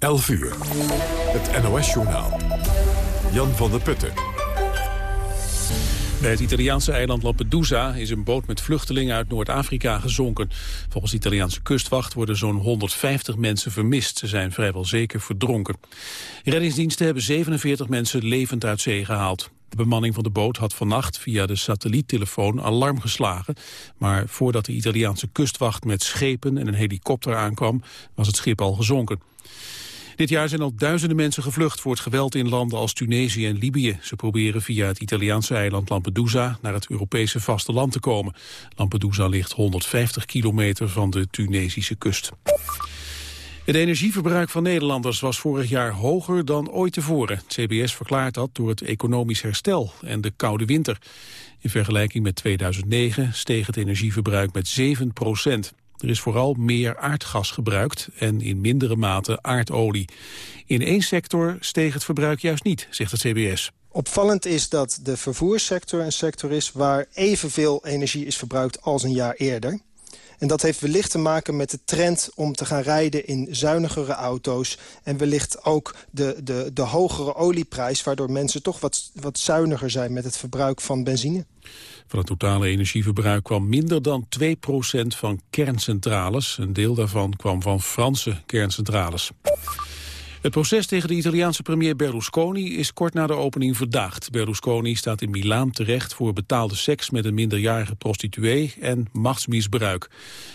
11 uur. Het NOS-journaal. Jan van der Putten. Bij het Italiaanse eiland Lampedusa is een boot met vluchtelingen uit Noord-Afrika gezonken. Volgens de Italiaanse kustwacht worden zo'n 150 mensen vermist. Ze zijn vrijwel zeker verdronken. Reddingsdiensten hebben 47 mensen levend uit zee gehaald. De bemanning van de boot had vannacht via de satelliettelefoon alarm geslagen. Maar voordat de Italiaanse kustwacht met schepen en een helikopter aankwam, was het schip al gezonken. Dit jaar zijn al duizenden mensen gevlucht voor het geweld in landen als Tunesië en Libië. Ze proberen via het Italiaanse eiland Lampedusa naar het Europese vasteland te komen. Lampedusa ligt 150 kilometer van de Tunesische kust. Het energieverbruik van Nederlanders was vorig jaar hoger dan ooit tevoren. CBS verklaart dat door het economisch herstel en de koude winter. In vergelijking met 2009 steeg het energieverbruik met 7 procent. Er is vooral meer aardgas gebruikt en in mindere mate aardolie. In één sector steeg het verbruik juist niet, zegt het CBS. Opvallend is dat de vervoerssector een sector is... waar evenveel energie is verbruikt als een jaar eerder. En dat heeft wellicht te maken met de trend om te gaan rijden in zuinigere auto's. En wellicht ook de, de, de hogere olieprijs... waardoor mensen toch wat, wat zuiniger zijn met het verbruik van benzine. Van het totale energieverbruik kwam minder dan 2% van kerncentrales. Een deel daarvan kwam van Franse kerncentrales. Het proces tegen de Italiaanse premier Berlusconi is kort na de opening verdaagd. Berlusconi staat in Milaan terecht voor betaalde seks met een minderjarige prostituee en machtsmisbruik.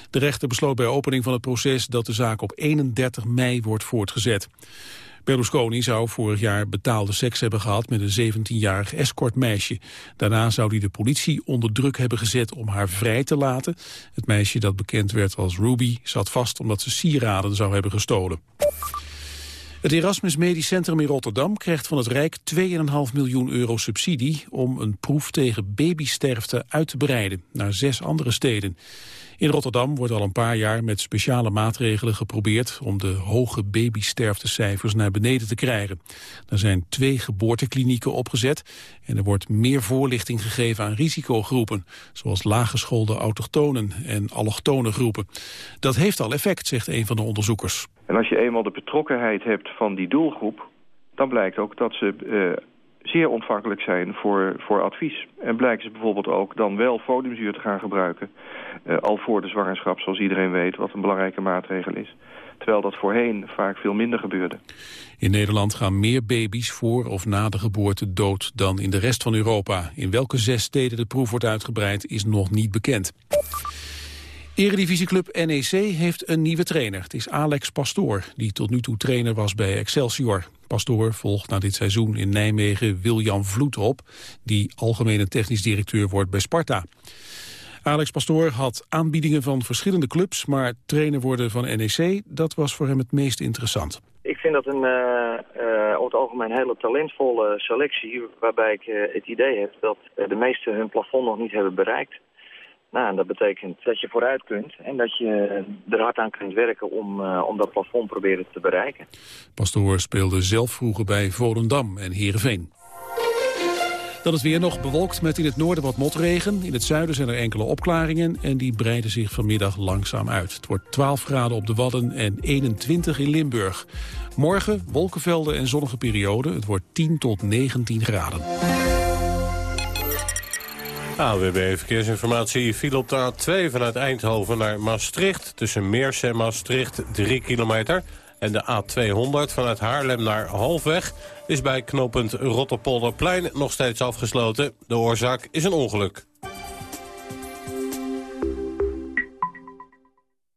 De rechter besloot bij opening van het proces dat de zaak op 31 mei wordt voortgezet. Berlusconi zou vorig jaar betaalde seks hebben gehad met een 17-jarig escortmeisje. Daarna zou hij de politie onder druk hebben gezet om haar vrij te laten. Het meisje dat bekend werd als Ruby zat vast omdat ze sieraden zou hebben gestolen. Het Erasmus Medisch Centrum in Rotterdam krijgt van het Rijk 2,5 miljoen euro subsidie om een proef tegen babysterfte uit te breiden naar zes andere steden. In Rotterdam wordt al een paar jaar met speciale maatregelen geprobeerd om de hoge babysterftecijfers naar beneden te krijgen. Er zijn twee geboorteklinieken opgezet en er wordt meer voorlichting gegeven aan risicogroepen, zoals laaggeschoolde autochtonen en allochtone groepen. Dat heeft al effect, zegt een van de onderzoekers. En als je eenmaal de betrokkenheid hebt van die doelgroep, dan blijkt ook dat ze uh, zeer ontvankelijk zijn voor, voor advies. En blijken ze bijvoorbeeld ook dan wel foliumzuur te gaan gebruiken... Uh, al voor de zwangerschap, zoals iedereen weet, wat een belangrijke maatregel is. Terwijl dat voorheen vaak veel minder gebeurde. In Nederland gaan meer baby's voor of na de geboorte dood dan in de rest van Europa. In welke zes steden de proef wordt uitgebreid is nog niet bekend. Eredivisieclub NEC heeft een nieuwe trainer. Het is Alex Pastoor, die tot nu toe trainer was bij Excelsior. Pastoor volgt na dit seizoen in Nijmegen Wiljan Vloed op... die algemene technisch directeur wordt bij Sparta. Alex Pastoor had aanbiedingen van verschillende clubs... maar trainer worden van NEC, dat was voor hem het meest interessant. Ik vind dat een uh, over het algemeen hele talentvolle selectie... waarbij ik uh, het idee heb dat de meesten hun plafond nog niet hebben bereikt. Nou, en dat betekent dat je vooruit kunt en dat je er hard aan kunt werken om, uh, om dat plafond proberen te bereiken. Pastoor speelde zelf vroeger bij Volendam en Heerenveen. Dan is weer nog bewolkt met in het noorden wat motregen. In het zuiden zijn er enkele opklaringen en die breiden zich vanmiddag langzaam uit. Het wordt 12 graden op de Wadden en 21 in Limburg. Morgen wolkenvelden en zonnige perioden. Het wordt 10 tot 19 graden. AWB Verkeersinformatie viel op de A2 vanuit Eindhoven naar Maastricht. Tussen Meers en Maastricht 3 kilometer. En de A200 vanuit Haarlem naar Halfweg is bij knooppunt Rotterpolderplein nog steeds afgesloten. De oorzaak is een ongeluk.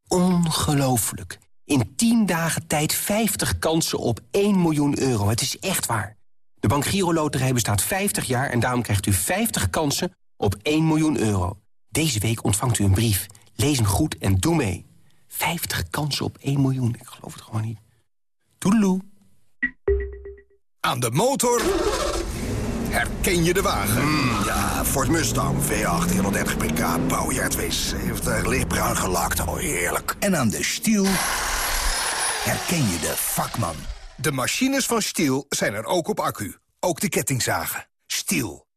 Ongelooflijk. In 10 dagen tijd 50 kansen op 1 miljoen euro. Het is echt waar. De Bank Giro Loterij bestaat 50 jaar en daarom krijgt u 50 kansen op 1 miljoen euro. Deze week ontvangt u een brief. Lees hem goed en doe mee. 50 kansen op 1 miljoen. Ik geloof het gewoon niet. Toedeloe. Aan de motor herken je de wagen. Mm, ja, Ford Mustang, V8, 130 pk, bouwjaar 72, lichtbruin gelakt. Oh, heerlijk. En aan de stiel herken je de vakman. De machines van Stiel zijn er ook op accu. Ook de kettingzagen. Stiel.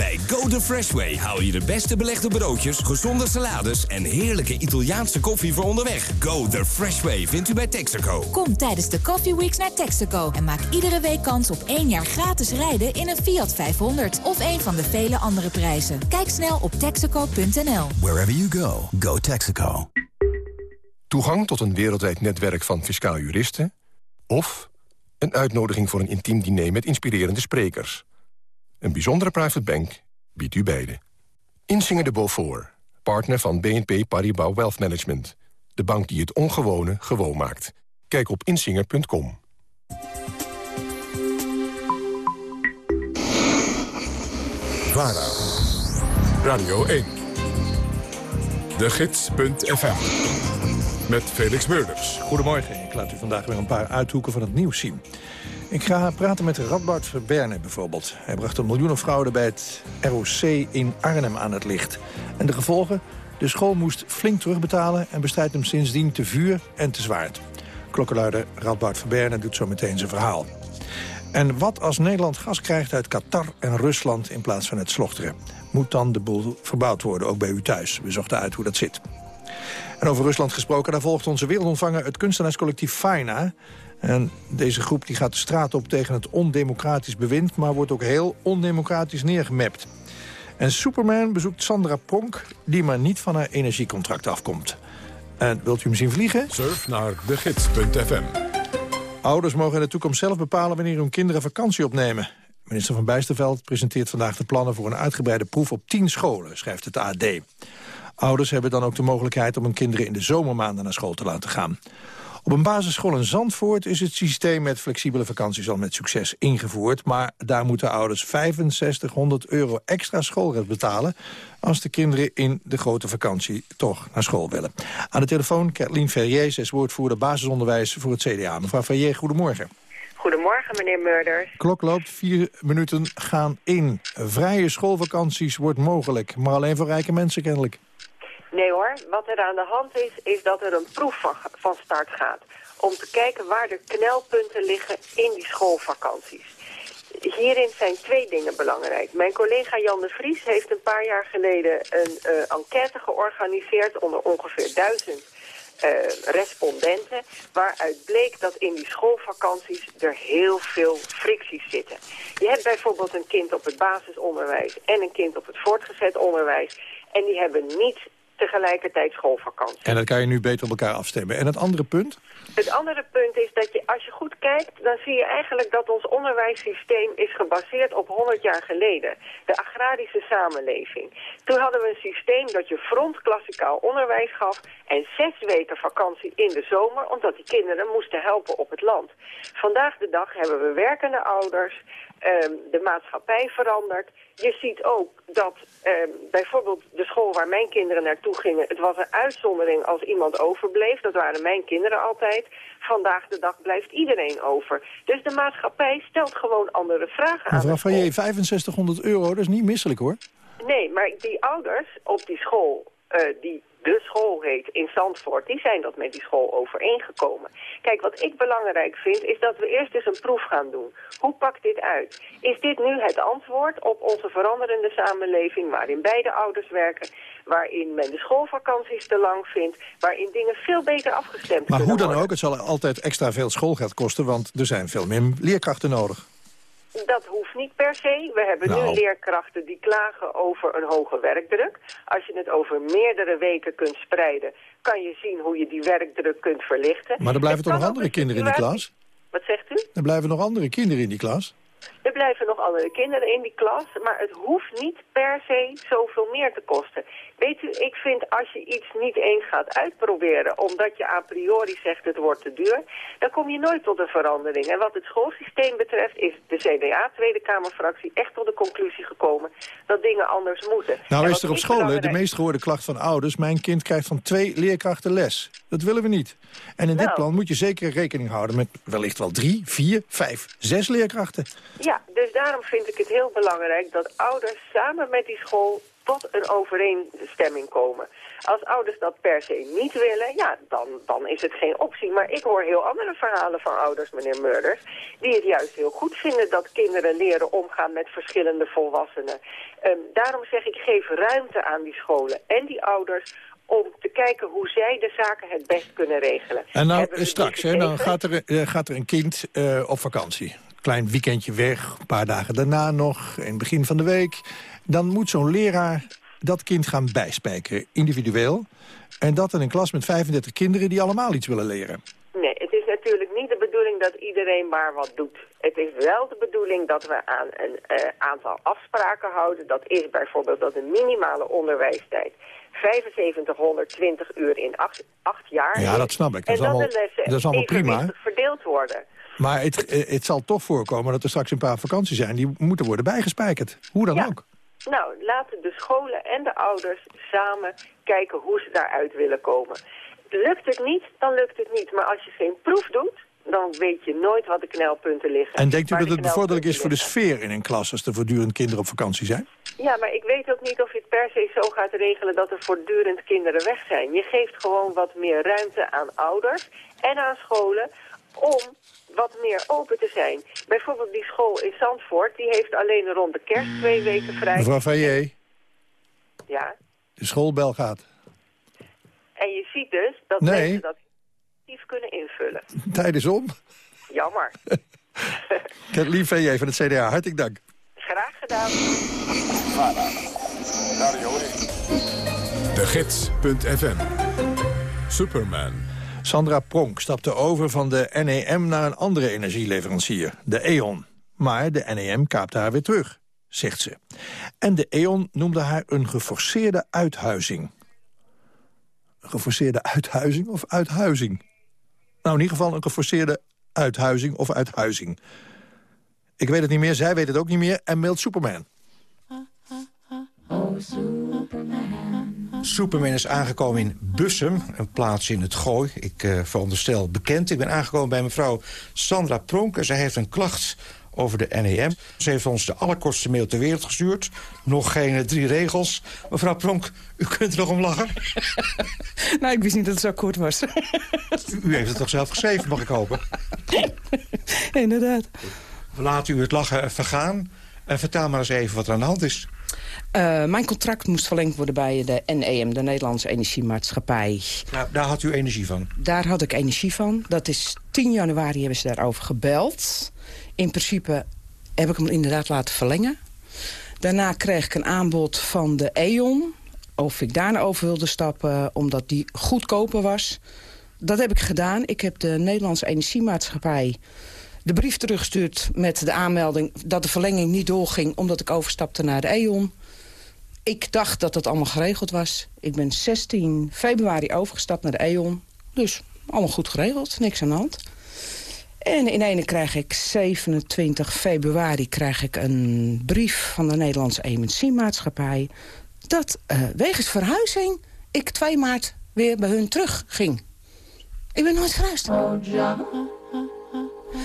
Bij Go The Fresh Way haal je de beste belegde broodjes, gezonde salades en heerlijke Italiaanse koffie voor onderweg. Go The Fresh Way vindt u bij Texaco. Kom tijdens de Coffee Weeks naar Texaco en maak iedere week kans op één jaar gratis rijden in een Fiat 500 of een van de vele andere prijzen. Kijk snel op texaco.nl. Wherever you go, go Texaco. Toegang tot een wereldwijd netwerk van fiscaal juristen... of een uitnodiging voor een intiem diner met inspirerende sprekers... Een bijzondere private bank biedt u beide. Insinger de Beaufort, partner van BNP Paribas Wealth Management. De bank die het ongewone gewoon maakt. Kijk op insinger.com. VARA, Radio 1, de gids.fm, met Felix Meurders. Goedemorgen, ik laat u vandaag weer een paar uithoeken van het nieuws zien. Ik ga praten met Radboud Verberne bijvoorbeeld. Hij bracht een miljoenenfraude bij het ROC in Arnhem aan het licht. En de gevolgen? De school moest flink terugbetalen... en bestrijdt hem sindsdien te vuur en te zwaard. Klokkenluider Radboud Verberne doet zo meteen zijn verhaal. En wat als Nederland gas krijgt uit Qatar en Rusland in plaats van het slochteren? Moet dan de boel verbouwd worden, ook bij u thuis? We zochten uit hoe dat zit. En over Rusland gesproken, daar volgt onze wereldontvanger... het kunstenaarscollectief Faina. En deze groep die gaat de straat op tegen het ondemocratisch bewind... maar wordt ook heel ondemocratisch neergemapt. En Superman bezoekt Sandra Pronk... die maar niet van haar energiecontract afkomt. En wilt u hem zien vliegen? Surf naar degids.fm. Ouders mogen in de toekomst zelf bepalen wanneer hun kinderen vakantie opnemen. Minister van Bijsterveld presenteert vandaag de plannen voor een uitgebreide proef op 10 scholen, schrijft het AD. Ouders hebben dan ook de mogelijkheid om hun kinderen in de zomermaanden naar school te laten gaan. Op een basisschool in Zandvoort is het systeem met flexibele vakanties al met succes ingevoerd. Maar daar moeten ouders 6500 euro extra schoolrecht betalen... als de kinderen in de grote vakantie toch naar school willen. Aan de telefoon Kathleen Ferrier, zij is woordvoerder basisonderwijs voor het CDA. Mevrouw Ferrier, goedemorgen. Goedemorgen, meneer Murders. Klok loopt, vier minuten gaan in. Vrije schoolvakanties wordt mogelijk, maar alleen voor rijke mensen kennelijk. Hoor, wat er aan de hand is, is dat er een proef van, van start gaat. Om te kijken waar de knelpunten liggen in die schoolvakanties. Hierin zijn twee dingen belangrijk. Mijn collega Jan de Vries heeft een paar jaar geleden een uh, enquête georganiseerd onder ongeveer duizend uh, respondenten, waaruit bleek dat in die schoolvakanties er heel veel fricties zitten. Je hebt bijvoorbeeld een kind op het basisonderwijs en een kind op het voortgezet onderwijs en die hebben niet tegelijkertijd schoolvakantie. En dat kan je nu beter op elkaar afstemmen. En het andere punt? Het andere punt is dat je, als je goed kijkt, dan zie je eigenlijk dat ons onderwijssysteem is gebaseerd op 100 jaar geleden. De agrarische samenleving. Toen hadden we een systeem dat je frontklassikaal onderwijs gaf en zes weken vakantie in de zomer, omdat die kinderen moesten helpen op het land. Vandaag de dag hebben we werkende ouders, de maatschappij verandert. Je ziet ook dat um, bijvoorbeeld de school waar mijn kinderen naartoe gingen... het was een uitzondering als iemand overbleef. Dat waren mijn kinderen altijd. Vandaag de dag blijft iedereen over. Dus de maatschappij stelt gewoon andere vragen Mevrouw van je 6500 euro, dat is niet misselijk hoor. Nee, maar die ouders op die school... Uh, die de school heet in Zandvoort, die zijn dat met die school overeengekomen. Kijk, wat ik belangrijk vind, is dat we eerst eens een proef gaan doen. Hoe pakt dit uit? Is dit nu het antwoord op onze veranderende samenleving... waarin beide ouders werken, waarin men de schoolvakanties te lang vindt... waarin dingen veel beter afgestemd maar Maar hoe dan ook, het zal altijd extra veel schoolgeld kosten... want er zijn veel meer leerkrachten nodig. Dat hoeft niet per se. We hebben Nou. nu leerkrachten die klagen over een hoge werkdruk. Als je het over meerdere weken kunt spreiden, kan je zien hoe je die werkdruk kunt verlichten. Maar er blijven Het toch nog andere kinderen in die situatie- klas? Wat zegt u? Er blijven nog andere kinderen in die klas. Er blijven nog andere kinderen in die klas, maar het hoeft niet per se zoveel meer te kosten. Weet u, ik vind als je iets niet eens gaat uitproberen, omdat je a priori zegt het wordt te duur, dan kom je nooit tot een verandering. En wat het schoolsysteem betreft is de CDA, Tweede Kamerfractie, echt tot de conclusie gekomen dat dingen anders moeten. Nou is er op scholen de meest gehoorde klacht van ouders... mijn kind krijgt van twee leerkrachten les. Dat willen we niet. En in dit Nou. plan moet je zeker rekening houden met wellicht wel drie, vier, vijf, zes leerkrachten. Ja, dus daarom vind ik het heel belangrijk dat ouders samen met die school tot een overeenstemming komen. Als ouders dat per se niet willen, ja, dan, dan is het geen optie. Maar ik hoor heel andere verhalen van ouders, meneer Murders... die het juist heel goed vinden dat kinderen leren omgaan met verschillende volwassenen. Um, daarom zeg ik, geef ruimte aan die scholen en die ouders om te kijken hoe zij de zaken het best kunnen regelen. En nou, straks, hè, dan gaat er, uh, gaat er een kind uh, op vakantie. Klein weekendje weg, een paar dagen daarna nog, in het begin van de week. Dan moet zo'n leraar dat kind gaan bijspijken, individueel. En dat in een klas met 35 kinderen die allemaal iets willen leren. Nee, het is natuurlijk niet de bedoeling dat iedereen maar wat doet. Het is wel de bedoeling dat we aan een uh, aantal afspraken houden. Dat is bijvoorbeeld dat een minimale onderwijstijd 7520 uur in acht, acht jaar Ja, dat snap ik. Dat en is allemaal, dat de lessen dat is allemaal prima. verdeeld worden. Maar het, eh, het zal toch voorkomen dat er straks een paar vakanties zijn... die moeten worden bijgespijkerd. Hoe dan ja. ook. Nou, laten de scholen en de ouders samen kijken hoe ze daaruit willen komen. Lukt het niet, dan lukt het niet. Maar als je geen proef doet, dan weet je nooit wat de knelpunten liggen. En denkt u dat het bevorderlijk is voor de sfeer in een klas... als er voortdurend kinderen op vakantie zijn? Ja, maar ik weet ook niet of je het per se zo gaat regelen dat er voortdurend kinderen weg zijn. Je geeft gewoon wat meer ruimte aan ouders en aan scholen om wat meer open te zijn. Bijvoorbeeld die school in Zandvoort, die heeft alleen rond de kerst twee weken vrij. Mevrouw Fayet, Ja, de schoolbel gaat. en je ziet dus dat Nee. mensen dat actief kunnen invullen. Tijd is om. Jammer. Kathleen Fayet van het CDA, hartelijk dank. Graag gedaan. De Gids.fm. Superman. Sandra Pronk stapte over van de NEM naar een andere energieleverancier, de E.ON. Maar de NEM kaapte haar weer terug, zegt ze. En de E.ON noemde haar een geforceerde uithuizing. Geforceerde uithuizing of uithuizing? Nou, in ieder geval een geforceerde uithuizing of uithuizing. Ik weet het niet meer, zij weet het ook niet meer en mailt Superman. Superman is aangekomen in Bussum, een plaats in het Gooi. Ik uh, veronderstel bekend. Ik ben aangekomen bij mevrouw Sandra Pronk. En zij heeft een klacht over de NEM. Ze heeft ons de allerkortste mail ter wereld gestuurd. Nog geen uh, drie regels. Mevrouw Pronk, u kunt er nog om lachen. nou, ik wist niet dat het zo kort was. u, u heeft het toch zelf geschreven, mag ik hopen? Inderdaad. We laten u het lachen vergaan. En vertel maar eens even wat er aan de hand is. Uh, mijn contract moest verlengd worden bij de NEM, de Nederlandse Energiemaatschappij. Nou, daar had u energie van? Daar had ik energie van. Dat is 10 januari hebben ze daarover gebeld. In principe heb ik hem inderdaad laten verlengen. Daarna kreeg ik een aanbod van de E.ON... of ik daarna over wilde stappen, omdat die goedkoper was. Dat heb ik gedaan. Ik heb de Nederlandse Energiemaatschappij de brief teruggestuurd met de aanmelding dat de verlenging niet doorging... omdat ik overstapte naar de E.ON. Ik dacht dat het allemaal geregeld was. Ik ben 16 februari overgestapt naar de E.ON. Dus allemaal goed geregeld, niks aan de hand. En in ene krijg ik 27 februari krijg ik een brief van de Nederlandse Energiemaatschappij... dat uh, wegens verhuizing ik 2 maart weer bij hun terug ging. Ik ben nooit verhuisd.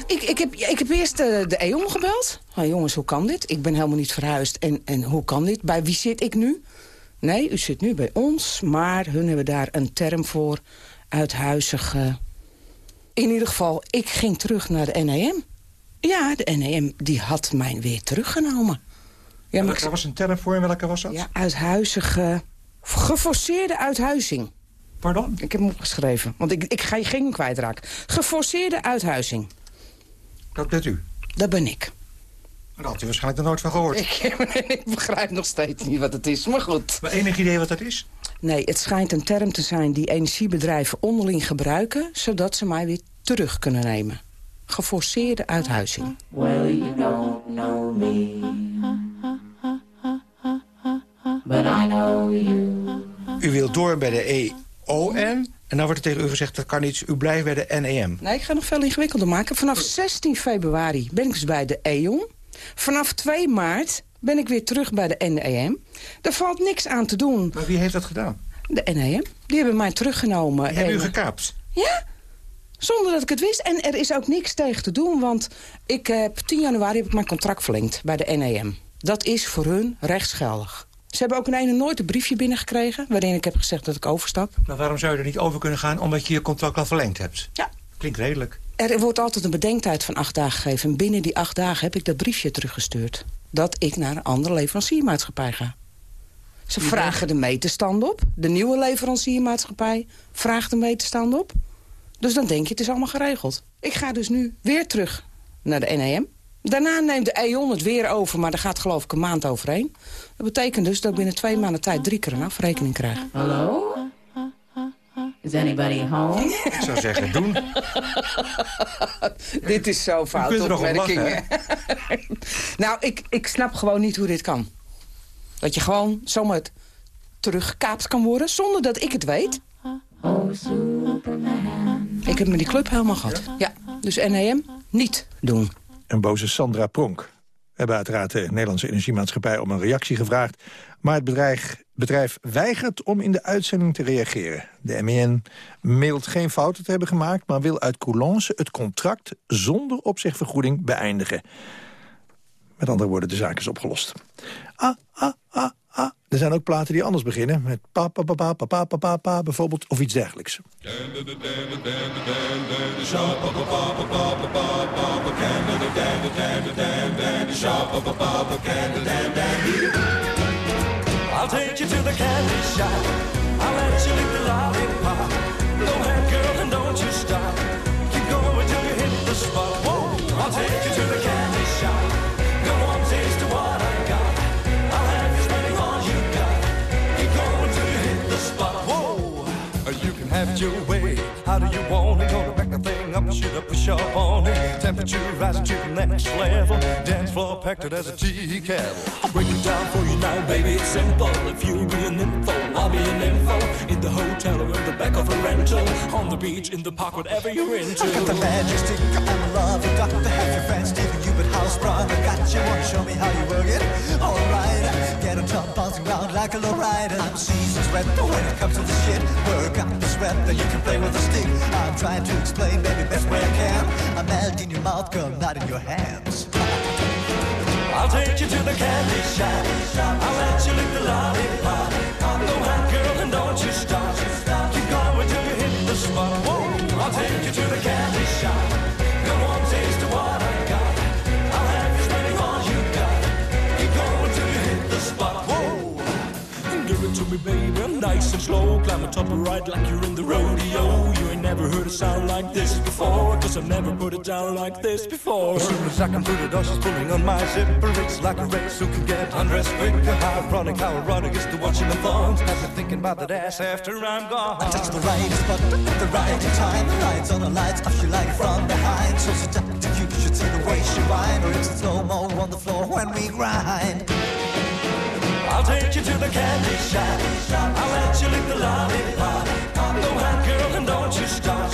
Ik, ik, heb, ik heb eerst de, de E.ON gebeld. Oh, jongens, hoe kan dit? Ik ben helemaal niet verhuisd. En, en hoe kan dit? Bij wie zit ik nu? Nee, u zit nu bij ons. Maar hun hebben daar een term voor. Uithuizige. In ieder geval, ik ging terug naar de NEM. Ja, de NEM die had mij weer teruggenomen. Ja, maar er was een term voor en welke was dat? Ja, uithuizige... Geforceerde uithuizing. Pardon? Ik heb hem opgeschreven, want ik, ik ga je geen kwijtraken. Geforceerde uithuizing. Dat bent u? Dat ben ik. Daar had u waarschijnlijk nog nooit van gehoord. Ik, ik, begrijp nog steeds niet wat het is, maar goed. Maar enig idee wat dat is? Nee, het schijnt een term te zijn die energiebedrijven onderling gebruiken... zodat ze mij weer terug kunnen nemen. Geforceerde uithuizing. Well, you don't know me. But I know you. U wilt door bij de EON... En dan wordt er tegen u gezegd, dat kan niet, u blijft bij de NEM. Nee, ik ga nog veel ingewikkelder maken. Vanaf 16 februari ben ik dus bij de EON. Vanaf 2 maart ben ik weer terug bij de NEM. Er valt niks aan te doen. Maar wie heeft dat gedaan? De NEM. Die hebben mij teruggenomen. Die hebben u gekaapt? Ja. Zonder dat ik het wist. En er is ook niks tegen te doen, want ik heb 10 januari heb ik mijn contract verlengd bij de NEM. Dat is voor hun rechtsgeldig. Ze hebben ook een ene nooit een briefje binnengekregen... waarin ik heb gezegd dat ik overstap. Maar waarom zou je er niet over kunnen gaan omdat je je contract al verlengd hebt? Ja. Klinkt redelijk. Er wordt altijd een bedenktijd van acht dagen gegeven. En binnen die acht dagen heb ik dat briefje teruggestuurd. Dat ik naar een andere leveranciermaatschappij ga. Ze vragen de meterstand op. De nieuwe leveranciermaatschappij vraagt de meterstand op. Dus dan denk je, het is allemaal geregeld. Ik ga dus nu weer terug naar de NEM. Daarna neemt de E.ON het weer over, maar daar gaat geloof ik een maand overheen. Dat betekent dus dat ik binnen twee maanden tijd drie keer een afrekening krijg. Hallo? Is anybody home? Ik zou zeggen, doen. dit is zo fout kunt er nog om opmerking. lachen, hè? nou, ik, ik snap gewoon niet hoe dit kan. Dat je gewoon zomaar teruggekaapt kan worden zonder dat ik het weet. Oh, Superman. Ik heb met die club helemaal gehad. Ja, dus NEM niet doen. Een boze Sandra Pronk. We hebben uiteraard de Nederlandse Energiemaatschappij om een reactie gevraagd. Maar het bedrijf, bedrijf weigert om in de uitzending te reageren. De MEN mailt geen fouten te hebben gemaakt... maar wil uit coulance het contract zonder opzegvergoeding beëindigen. Met andere woorden, de zaak is opgelost. Ah, ah. Er zijn ook platen die anders beginnen. Met pa, pa, pa, pa, pa, pa, pa, pa, pa, bijvoorbeeld. Of iets dergelijks. I'll take you to the You the up, shoot up, push up on it. Temperature rising to the next level. Dance floor packed it as a tea kettle. I'll break it down for you now, baby. It's simple. If you be an info, I'll be an info. In the hotel or in the back of a rental. On the beach, in the park, whatever you're into. I got the magic stick, I'm love. You got to have your friends, Steven, you but house. I got you, wanna show me how you work it? Alright, get a top bouncing around like a lowrider. I'm seasoned sweat, but when it comes to the shit, work up the sweat, then you can play with a stick. I'm trying to explain, baby, I can. I'm melting in your mouth, girl, not in your hands. I'll take you to the candy shop. I'll let you lick the lollipop. Go ahead, girl, and don't you stop. Keep going till you hit the spot. Whoa! I'll take you to the candy shop. Me, baby, nice and slow. Climb on top of ride like you're in the rodeo. You ain't never heard a sound like this before. Cause I've never put it down like this before. As soon as I come through the door, she's pulling on my zipper. It's like a race who can get undressed quicker. How ironic, how ironic is to watching the thongs. I've been thinking about that ass after I'm gone. I touch the right spot at the right time. The lights on the lights, off you like from behind. So seductive, you should see the way she whine. Or it's slow-mo on the floor when we grind. I'll take you to the candy shop. I'll let you lick the lollipop. Go ahead, girl, and don't you stop.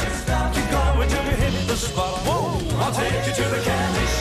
Keep going till you hit the spot. Whoa! I'll take you to the candy shop.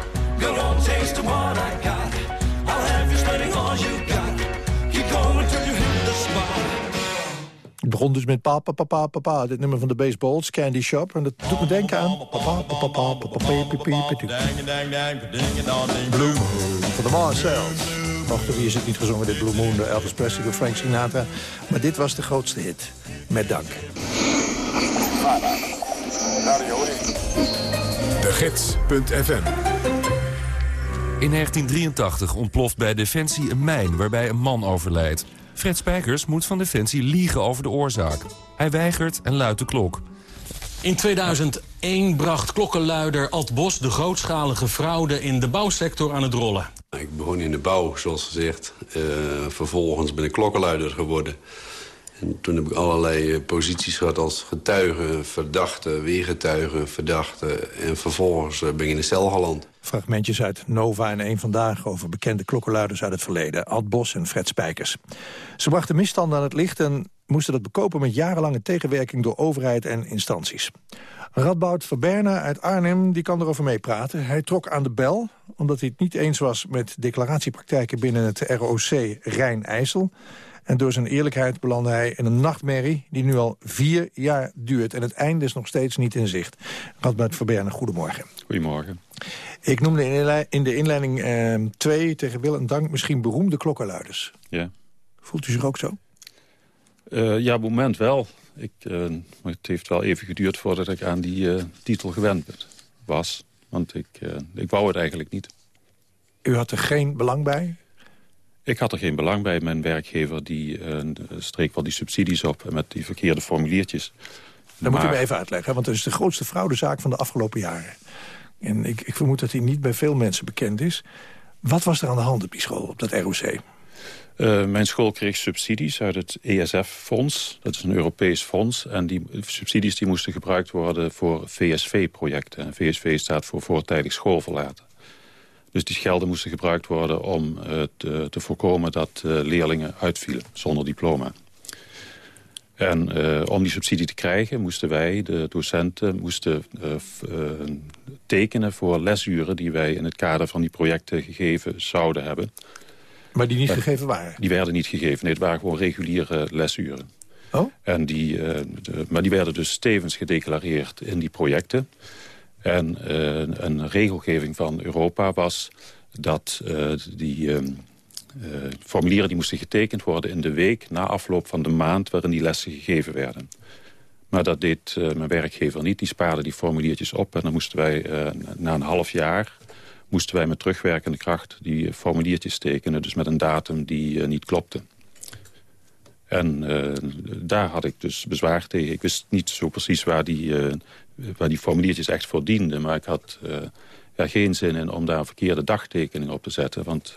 Rondus dus met papa papa papa pa, dit nummer van de Baseballs, Candy Shop. En dat doet me denken aan... papa Blue Moon van de Marcells. Wacht, wie is het niet gezongen, dit Blue Moon, door Elvis Presley, door Frank Sinatra. Maar dit was de grootste hit. Met dank. De Gids.fm In 1983 ontploft bij Defensie een mijn waarbij een man overlijdt. Fred Spijkers moet van Defensie liegen over de oorzaak. Hij weigert en luidt de klok. In 2001 bracht klokkenluider Alt Bos de grootschalige fraude in de bouwsector aan het rollen. Ik begon in de bouw, zoals gezegd. Uh, vervolgens ben ik klokkenluider geworden. En toen heb ik allerlei uh, posities gehad als getuige, verdachte, weergetuige, verdachte. En vervolgens uh, ben ik in de cel geland. Fragmentjes uit Nova en één Vandaag over bekende klokkenluiders uit het verleden. Ad Bos en Fred Spijkers. Ze brachten misstanden aan het licht en moesten dat bekopen met jarenlange tegenwerking door overheid en instanties. Radboud Verberne uit Arnhem die kan erover meepraten. Hij trok aan de bel omdat hij het niet eens was met declaratiepraktijken binnen het ROC Rijn-IJssel. En door zijn eerlijkheid belandde hij in een nachtmerrie die nu al vier jaar duurt. En het einde is nog steeds niet in zicht. Radboud Verberne, goedemorgen. Goedemorgen. Ik noemde in de inleiding eh, twee tegen wil en dank misschien beroemde klokkenluiders. Ja. Voelt u zich ook zo? Uh, ja, op het moment wel. Ik, uh, maar het heeft wel even geduurd voordat ik aan die uh, titel gewend was. Want ik, ik wou het eigenlijk niet. U had er geen belang bij? Ik had er geen belang bij. Mijn werkgever die streek wel die subsidies op met die verkeerde formuliertjes. Maar... moet u me even uitleggen, want het is de grootste fraudezaak van de afgelopen jaren. En ik, ik vermoed dat hij niet bij veel mensen bekend is. Wat was er aan de hand op die school, op dat ROC? Uh, mijn school kreeg subsidies uit het ESF-fonds. Dat is een Europees fonds. En die subsidies die moesten gebruikt worden voor VSV-projecten. VSV staat voor voortijdig schoolverlaten. Dus die gelden moesten gebruikt worden om uh, te, te, voorkomen dat uh, leerlingen uitvielen zonder diploma. En uh, om die subsidie te krijgen moesten wij, de docenten, moesten tekenen voor lesuren... die wij in het kader van die projecten gegeven zouden hebben. Maar die niet gegeven waren? Die werden niet gegeven. Nee, het waren gewoon reguliere lesuren. Oh? En die, de, maar die werden dus tevens gedeclareerd in die projecten. En een regelgeving van Europa was dat die uh, formulieren die moesten getekend worden in de week na afloop van de maand waarin die lessen gegeven werden. Maar dat deed mijn werkgever niet. Die spaarde die formuliertjes op en dan moesten wij na een half jaar moesten wij met terugwerkende kracht die formuliertjes tekenen. Dus met een datum die niet klopte. En daar had ik dus bezwaar tegen. Ik wist niet zo precies waar die, waar die formuliertjes echt voor dienden. Maar ik had ja, geen zin in om daar een verkeerde dagtekening op te zetten. Want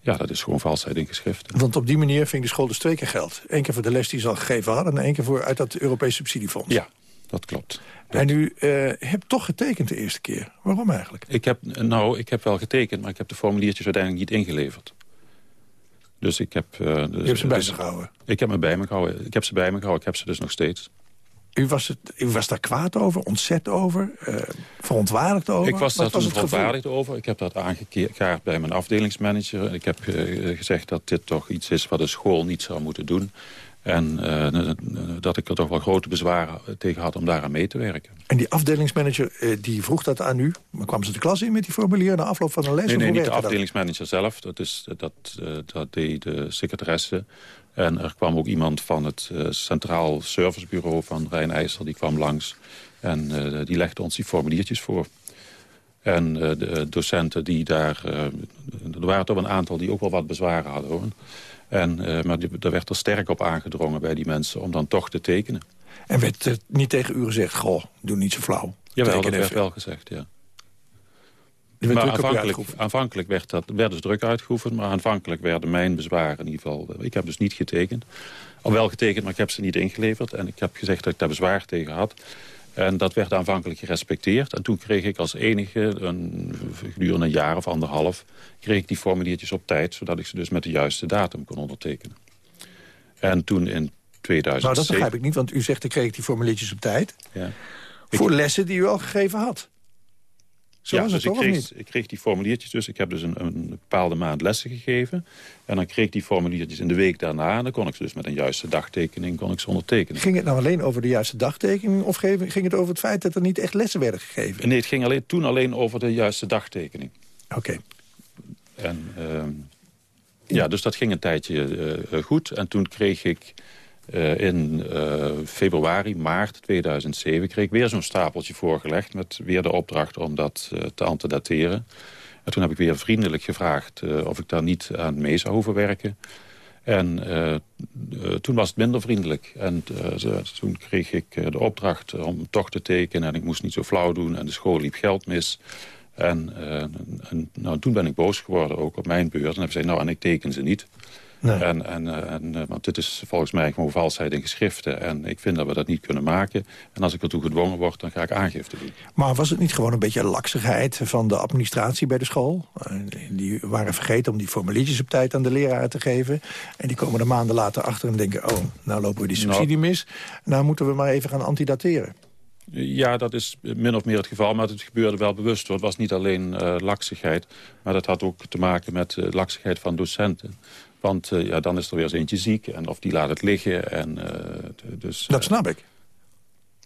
ja, dat is gewoon valsheid in geschriften. Want op die manier ving de school dus twee keer geld. Eén keer voor de les die ze al gegeven hadden... en één keer voor uit dat Europese subsidiefonds. Ja, dat klopt. En u uh, hebt toch getekend de eerste keer. Waarom eigenlijk? Ik heb, nou, ik heb wel getekend, maar ik heb de formuliertjes uiteindelijk niet ingeleverd. Dus ik heb... Uh, dus, Je hebt ze bij dus, me gehouden? Ik heb, me bij me gehouden. ik heb ze bij me gehouden, ik heb ze dus nog steeds. U was, het, u was daar kwaad over, ontzet over, uh, verontwaardigd over? Ik was daar toen verontwaardigd over. Ik heb dat aangekaart bij mijn afdelingsmanager. Ik heb uh, gezegd dat dit toch iets is wat de school niet zou moeten doen. En uh, dat ik er toch wel grote bezwaren tegen had om daaraan mee te werken. En die afdelingsmanager die vroeg dat aan u? Maar kwam ze de klas in met die formulieren na afloop van een les? Nee, nee niet de afdelingsmanager dat? zelf. Dat, is, dat, dat deed de secretaresse. En er kwam ook iemand van het uh, Centraal Servicebureau van Rijn-IJssel. Die kwam langs en uh, die legde ons die formuliertjes voor. En uh, de docenten die daar... er waren toch een aantal die ook wel wat bezwaren hadden. Hoor. En, maar die, daar werd er sterk op aangedrongen bij die mensen om dan toch te tekenen. En werd er niet tegen u gezegd, goh, doe niet zo flauw. Jawel, dat werd wel gezegd, ja. Maar aanvankelijk, aanvankelijk werd, dat, werd dus druk uitgeoefend... maar aanvankelijk werden mijn bezwaren in ieder geval... Ik heb dus niet getekend. Al wel getekend, maar ik heb ze niet ingeleverd. En ik heb gezegd dat ik daar bezwaar tegen had. En dat werd aanvankelijk gerespecteerd. En toen kreeg ik als enige, een, gedurende een jaar of anderhalf... kreeg ik die formuliertjes op tijd... zodat ik ze dus met de juiste datum kon ondertekenen. En toen in 2007... Nou, dat begrijp ik niet, want u zegt... ik kreeg die formuliertjes op tijd. Ja. Voor lessen die u al gegeven had. Zo ja, dus ik, kreeg, ik kreeg die formuliertjes dus. Ik heb dus een, een, bepaalde maand lessen gegeven. En dan kreeg ik die formuliertjes in de week daarna. En dan kon ik ze dus met een juiste dagtekening kon ik ze ondertekenen. Ging het nou alleen over de juiste dagtekening? Of ging het over het feit dat er niet echt lessen werden gegeven? Nee, het ging alleen, toen alleen over de juiste dagtekening. Oké. En uh, ja, dus dat ging een tijdje uh, goed. En toen kreeg ik... Uh, in uh, februari, maart 2007 kreeg ik weer zo'n stapeltje voorgelegd... met weer de opdracht om dat uh, te antedateren. En toen heb ik weer vriendelijk gevraagd eh, of ik daar niet aan mee zou hoeven werken. En toen was het minder vriendelijk. En toen kreeg ik de opdracht om toch te tekenen. En ik moest niet zo flauw doen. En de school liep geld mis. En, en nou, toen ben ik boos geworden, ook op mijn beurt. En heb ik gezegd, nou, en ik teken ze niet. Nee. En, en, eh, en, eh, want dit is volgens mij gewoon valsheid in geschriften. En ik vind dat we dat niet kunnen maken. En als ik ertoe gedwongen word, dan ga ik aangifte doen. Maar was het niet gewoon een beetje laksigheid van de administratie bij de school? Eh, die waren vergeten om die formuliertjes op tijd aan de leraren te geven. En die komen er maanden later achter en denken... oh, nou lopen we die nou. subsidie mis. Nou moeten we maar even gaan antidateren. Ja, dat is min of meer het geval, maar het gebeurde wel bewust. Het was niet alleen uh, laksigheid, maar dat had ook te maken met uh, laksigheid van docenten. Want uh, ja, dan is er weer eens eentje ziek en of die laat het liggen. En, dus, dat snap ik.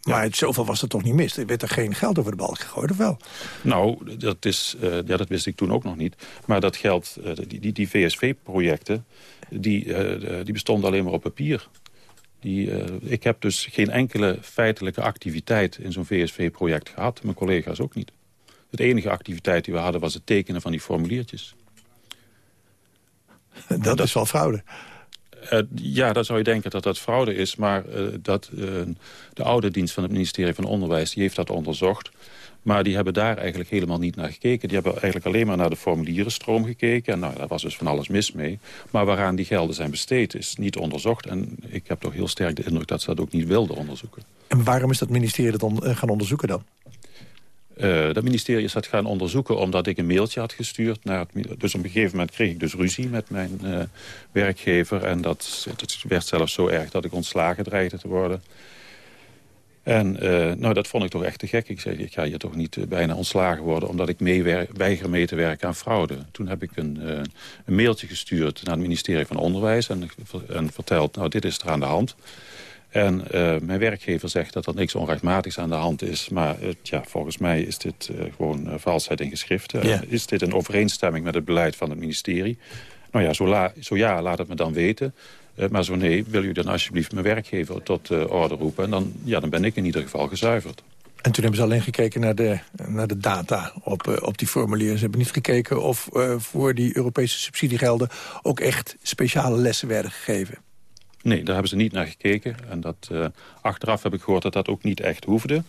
Maar het, zoveel was er toch niet mis? Er werd er geen geld over de balk gegooid, of wel? Nou, dat, is, ja, dat wist ik toen ook nog niet. Maar dat geld, die, die, die VSV-projecten, die, die bestonden alleen maar op papier. Die, ik heb dus geen enkele feitelijke activiteit in zo'n VSV-project gehad. Mijn collega's ook niet. De enige activiteit die we hadden was het tekenen van die formuliertjes. Dat, dat is wel fraude. Uh, ja, dan zou je denken dat dat fraude is. Maar uh, dat, de oude dienst van het ministerie van Onderwijs die heeft dat onderzocht. Maar die hebben daar eigenlijk helemaal niet naar gekeken. Die hebben eigenlijk alleen maar naar de formulierenstroom gekeken. En nou, daar was dus van alles mis mee. Maar waaraan die gelden zijn besteed is niet onderzocht. En ik heb toch heel sterk de indruk dat ze dat ook niet wilden onderzoeken. En waarom is dat ministerie dat eh, gaan onderzoeken dan? Uh, dat ministerie is dat gaan onderzoeken omdat ik een mailtje had gestuurd. Naar het, dus op een gegeven moment kreeg ik dus ruzie met mijn uh, werkgever. En dat, werd zelfs zo erg dat ik ontslagen dreigde te worden. En uh, nou, dat vond ik toch echt te gek. Ik zei, ik ga hier toch niet bijna ontslagen worden... omdat ik weiger mee te werken aan fraude. Toen heb ik een, een, mailtje gestuurd naar het ministerie van Onderwijs... en, en verteld, nou, dit is er aan de hand. En mijn werkgever zegt dat er niks onrechtmatigs aan de hand is. Maar ja, volgens mij is dit gewoon valsheid in geschriften. Yeah. Is dit in overeenstemming met het beleid van het ministerie? Nou ja, zo, zo ja, laat het me dan weten... Maar zo nee, wil u dan alsjeblieft mijn werkgever tot orde roepen. En dan, ja, dan ben ik in ieder geval gezuiverd. En toen hebben ze alleen gekeken naar de, naar de data op, op die formulieren. Ze hebben niet gekeken of voor die Europese subsidiegelden... ook echt speciale lessen werden gegeven. Nee, daar hebben ze niet naar gekeken. En dat, achteraf heb ik gehoord dat dat ook niet echt hoefde.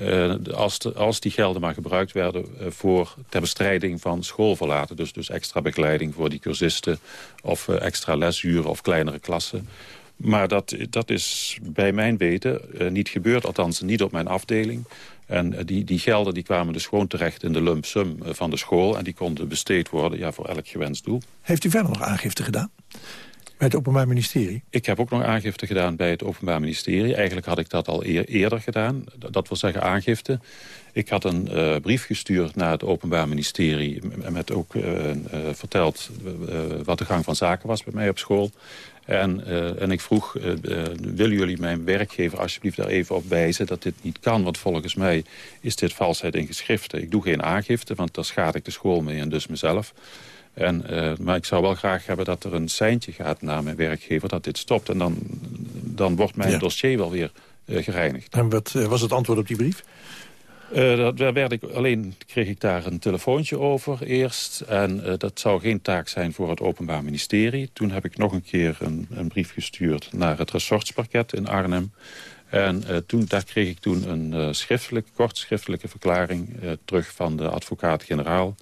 Uh, als, als, die gelden maar gebruikt werden uh, voor, ter bestrijding van schoolverlaten. Dus, dus extra begeleiding voor die cursisten of extra lesuren of kleinere klassen. Maar dat, dat is bij mijn weten niet gebeurd, althans niet op mijn afdeling. En die, die gelden die kwamen dus gewoon terecht in de lump sum van de school... en die konden besteed worden ja, voor elk gewenst doel. Heeft u verder nog aangifte gedaan? Het Openbaar Ministerie? Ik heb ook nog aangifte gedaan bij het Openbaar Ministerie. Eigenlijk had ik dat al eerder gedaan. Dat wil zeggen aangifte. Ik had een uh, brief gestuurd naar het Openbaar Ministerie... met ook uh, uh, verteld wat de gang van zaken was bij mij op school. En, en ik vroeg, willen jullie mijn werkgever alsjeblieft daar even op wijzen... dat dit niet kan, want volgens mij is dit valsheid in geschriften. Ik doe geen aangifte, want daar schaad ik de school mee en dus mezelf... En, uh, maar ik zou wel graag hebben dat er een seintje gaat naar mijn werkgever... dat dit stopt. En dan, dan wordt mijn dossier wel weer uh, gereinigd. En wat uh, was het antwoord op die brief? dat, daar werd ik, alleen kreeg ik daar een telefoontje over eerst. En dat zou geen taak zijn voor het Openbaar Ministerie. Toen heb ik nog een keer een, een brief gestuurd naar het ressortsparket in Arnhem. En toen, daar kreeg ik toen een schriftelijk, kort schriftelijke verklaring terug van de advocaat-generaal...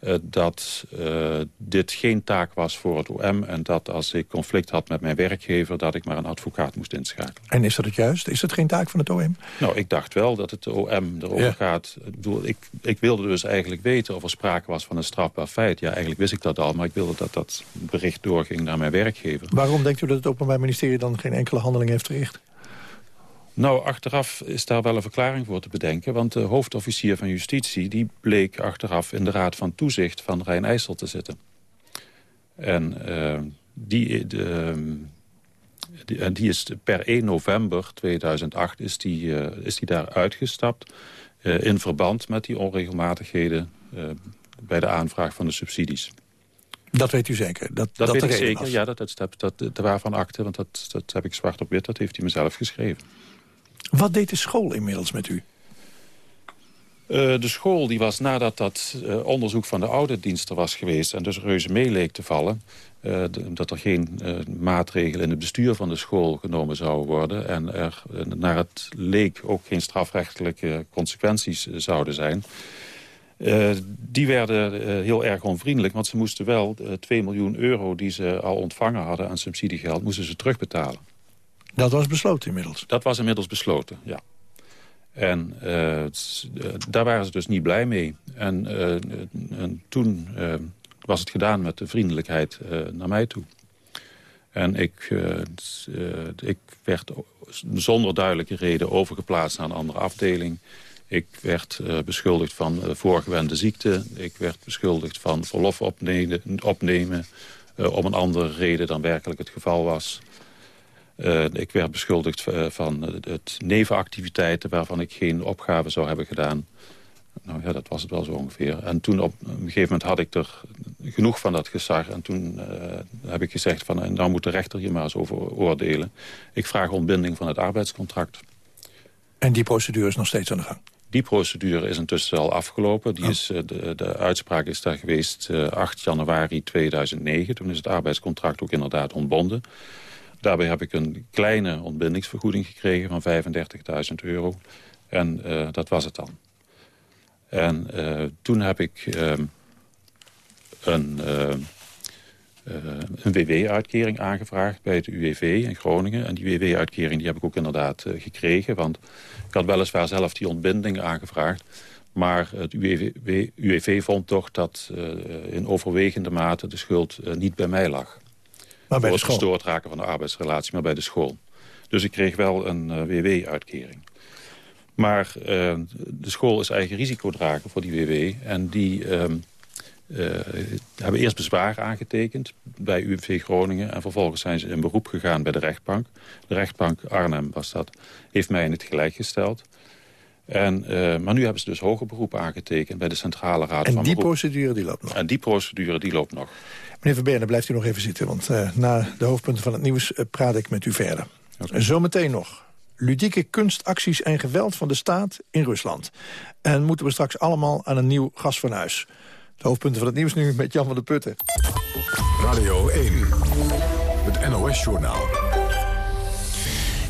Uh, dat uh, dit geen taak was voor het OM... en dat als ik conflict had met mijn werkgever... dat ik maar een advocaat moest inschakelen. En is dat het juist? Is dat geen taak van het OM? Nou, ik dacht wel dat het OM erover ja. gaat. Ik, bedoel, ik, ik, wilde dus eigenlijk weten of er sprake was van een strafbaar feit. Ja, eigenlijk wist ik dat al, maar ik wilde dat dat bericht doorging naar mijn werkgever. Waarom denkt u dat het Openbaar Ministerie dan geen enkele handeling heeft verricht? Nou, achteraf is daar wel een verklaring voor te bedenken. Want de hoofdofficier van justitie die bleek achteraf in de raad van toezicht van Rijn-IJssel te zitten. En uh, die, de, die, die is per 1 november 2008 is die, uh, is die daar uitgestapt... Uh, in verband met die onregelmatigheden bij de aanvraag van de subsidies. Dat weet u zeker? Dat, dat, dat weet ik zeker, was. ja, dat, dat, dat, dat, waarvan akte, want dat, dat heb ik zwart op wit, dat heeft hij mezelf geschreven. Wat deed de school inmiddels met u? Uh, de school die was nadat dat uh, onderzoek van de auditdiensten was geweest... en dus reuze mee leek te vallen... Uh, dat er geen maatregelen in het bestuur van de school genomen zou worden... en er naar het leek ook geen strafrechtelijke consequenties zouden zijn... die werden heel erg onvriendelijk, want ze moesten wel 2 miljoen euro... die ze al ontvangen hadden aan subsidiegeld, moesten ze terugbetalen. Dat was besloten inmiddels? Dat was inmiddels besloten, ja. En uh, daar waren ze dus niet blij mee. En, uh, en toen was het gedaan met de vriendelijkheid naar mij toe. En ik, ik werd zonder duidelijke reden overgeplaatst naar een andere afdeling. Ik werd beschuldigd van voorgewende ziekte. Ik werd beschuldigd van verlof opnemen, opnemen om een andere reden dan werkelijk het geval was. Uh, ik werd beschuldigd uh, van het nevenactiviteiten... waarvan ik geen opgave zou hebben gedaan. Nou ja, dat was het wel zo ongeveer. En toen op een gegeven moment had ik er genoeg van dat gezag. En toen uh, heb ik gezegd van... en nou moet de rechter hier maar eens over oordelen. Ik vraag ontbinding van het arbeidscontract. En die procedure is nog steeds aan de gang? Die procedure is intussen al afgelopen. Die is, de, de, uitspraak is daar geweest 8 januari 2009. Toen is het arbeidscontract ook inderdaad ontbonden. Daarbij heb ik een kleine ontbindingsvergoeding gekregen van 35.000 euro. En uh, dat was het dan. En uh, toen heb ik uh, een, een WW-uitkering aangevraagd bij het UWV in Groningen. En die WW-uitkering die heb ik ook inderdaad gekregen. Want ik had weliswaar zelf die ontbinding aangevraagd. Maar het UWV, UWV vond toch dat in overwegende mate de schuld niet bij mij lag. Maar bij het gestoord raken van de arbeidsrelatie, maar bij de school. Dus ik kreeg wel een uh, WW-uitkering. Maar uh, de school is eigen risicodrager voor die WW. En die uh, hebben eerst bezwaar aangetekend bij UWV Groningen. En vervolgens zijn ze in beroep gegaan bij de rechtbank. De rechtbank Arnhem was dat, heeft mij in het gelijk gesteld. En, maar nu hebben ze dus hoger beroep aangetekend bij de Centrale Raad en van die Beroep. procedure die loopt nog? En die procedure die loopt nog. Meneer Verberne, blijft u nog even zitten, want uh, na de hoofdpunten van het nieuws uh, praat ik met u verder. Okay. Zometeen nog. Ludieke kunstacties en geweld van de staat in Rusland. En moeten we straks allemaal aan een nieuw gasfornuis. De hoofdpunten van het nieuws nu met Jan van der Putten. Radio 1, het NOS-journaal.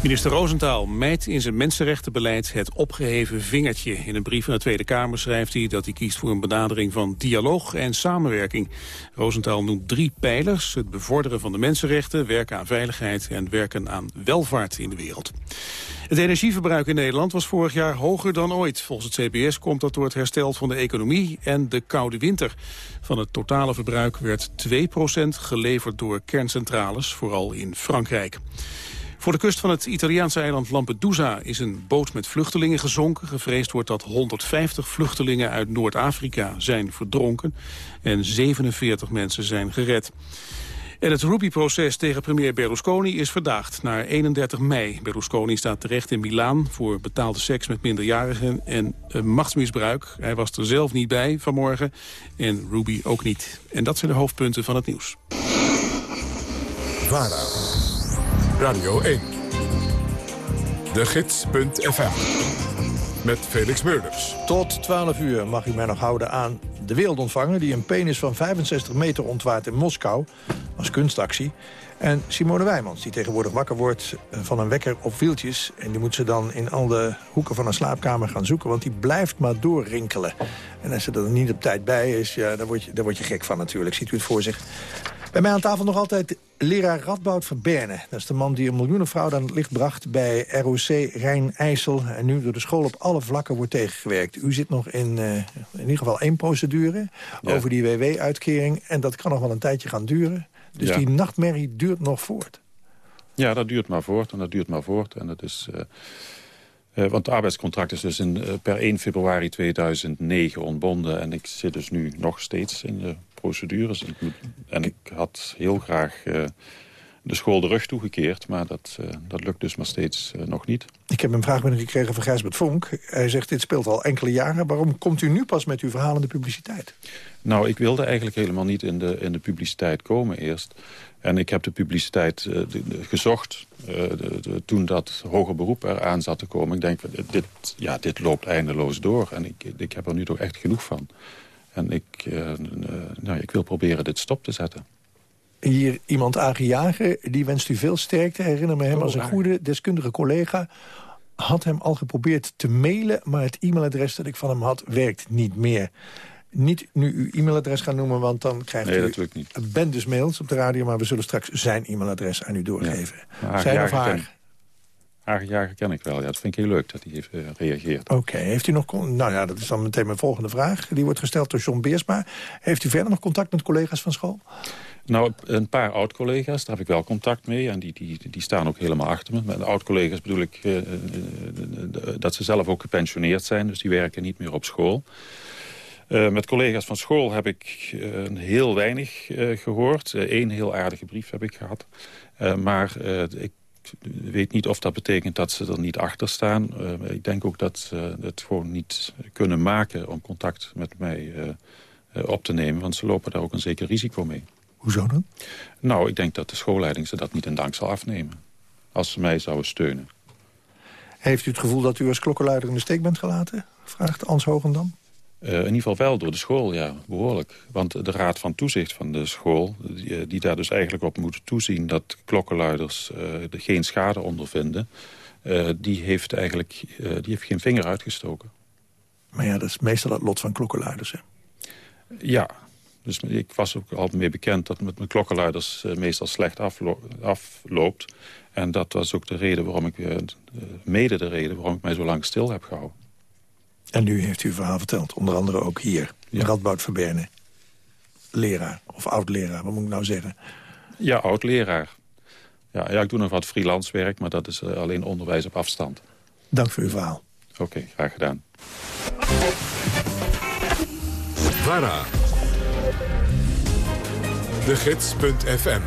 Minister Roosentaal mijt in zijn mensenrechtenbeleid het opgeheven vingertje. In een brief aan de Tweede Kamer schrijft hij dat hij kiest voor een benadering van dialoog en samenwerking. Roosentaal noemt drie pijlers. Het bevorderen van de mensenrechten, werken aan veiligheid en werken aan welvaart in de wereld. Het energieverbruik in Nederland was vorig jaar hoger dan ooit. Volgens het CBS komt dat door het herstel van de economie en de koude winter. Van het totale verbruik werd 2% geleverd door kerncentrales, vooral in Frankrijk. Voor de kust van het Italiaanse eiland Lampedusa is een boot met vluchtelingen gezonken. Gevreesd wordt dat 150 vluchtelingen uit Noord-Afrika zijn verdronken en 47 mensen zijn gered. En het Ruby-proces tegen premier Berlusconi is verdaagd naar 31 mei. Berlusconi staat terecht in Milaan voor betaalde seks met minderjarigen en machtsmisbruik. Hij was er zelf niet bij vanmorgen en Ruby ook niet. En dat zijn de hoofdpunten van het nieuws. VARA, Radio 1, de gids.fm, met Felix Meurders. Tot 12 uur mag u mij nog houden aan de wereldontvanger... die een penis van 65 meter ontwaart in Moskou als kunstactie. En Simone Wijmans, die tegenwoordig wakker wordt van een wekker op wieltjes... en die moet ze dan in al de hoeken van een slaapkamer gaan zoeken... want die blijft maar doorrinkelen. En als ze er niet op tijd bij is, ja, daar, word je, daar word je gek van natuurlijk. Ziet u het voor zich. Bij mij aan tafel nog altijd leraar Radboud van Berne. Dat is de man die een miljoenenfraude aan het licht bracht... bij ROC Rijn-IJssel. En nu door de school op alle vlakken wordt tegengewerkt. U zit nog in, uh, in ieder geval één procedure ja. over die WW-uitkering. En dat kan nog wel een tijdje gaan duren. Dus ja. die nachtmerrie duurt nog voort. Ja, dat duurt maar voort en dat duurt maar voort. En dat is... Uh... Uh, want het arbeidscontract is dus in, uh, per 1 februari 2009 ontbonden. En ik zit dus nu nog steeds in de procedures. En ik had heel graag uh, de school de rug toegekeerd. Maar dat, eh, dat lukt dus maar steeds eh, nog niet. Ik heb een vraag gekregen van Gijsbert Vonk. Hij zegt, dit speelt al enkele jaren. Waarom komt u nu pas met uw verhaal in de publiciteit? Nou, ik wilde eigenlijk helemaal niet in de, in de publiciteit komen eerst. En ik heb de publiciteit uh, de, de, gezocht de, toen dat hoger beroep eraan zat te komen. Ik denk, dit, ja, dit loopt eindeloos door. En ik, ik heb er nu toch echt genoeg van. En ik, nou, ik wil proberen dit stop te zetten hier iemand aangejagen. Die wenst u veel sterkte. Herinner me hem oh, als een goede, deskundige collega. Had hem al geprobeerd te mailen, maar het e-mailadres dat ik van hem had werkt niet meer. Niet nu uw e-mailadres gaan noemen, want dan krijgt nee, u dat niet. Ben dus mails op de radio, maar we zullen straks zijn e-mailadres aan u doorgeven. Ja, Zijn of haar? Hagenjager ken ik wel. Ja, dat vind ik heel leuk dat hij heeft uh, gereageerd. Oké, heeft u nog... Nou ja, dat is dan meteen mijn volgende vraag. Die wordt gesteld door John Beersma. Heeft u verder nog contact met collega's van school? Nou, een paar oud-collega's, daar heb ik wel contact mee. En die, die, die staan ook helemaal achter me. Met oud-collega's bedoel ik uh, dat ze zelf ook gepensioneerd zijn. Dus die werken niet meer op school. Uh, met collega's van school heb ik heel weinig gehoord. Eén heel aardige brief heb ik gehad. maar ik weet niet of dat betekent dat ze er niet achter staan. ik denk ook dat ze het gewoon niet kunnen maken om contact met mij op te nemen. Want ze lopen daar ook een zeker risico mee. Hoezo dan? Nou, ik denk dat de schoolleiding ze dat niet in dank zal afnemen. Als ze mij zouden steunen. Heeft u het gevoel dat u als klokkenluider in de steek bent gelaten? Vraagt Ans Hogendam. Uh, in ieder geval wel door de school, ja, behoorlijk. Want de raad van toezicht van de school... die, eh, die daar dus eigenlijk op moet toezien... dat klokkenluiders uh, er geen schade ondervinden... Uh, die, heeft eigenlijk, die heeft geen vinger uitgestoken. Maar ja, dat is meestal het lot van klokkenluiders, hè? Ja, dus ik was ook altijd mee bekend dat met mijn klokkenluiders meestal slecht aflo afloopt. En dat was ook de reden waarom ik, mede de reden waarom ik mij zo lang stil heb gehouden. En nu heeft u uw verhaal verteld, onder andere ook hier. Ja. Radboud Verberne, leraar of oud-leraar, wat moet ik nou zeggen? Ja, oud-leraar. Ja, ja, ik doe nog wat freelance werk, maar dat is uh, alleen onderwijs op afstand. Dank voor uw verhaal. Oké, okay, graag gedaan. VARA de Gids.fm.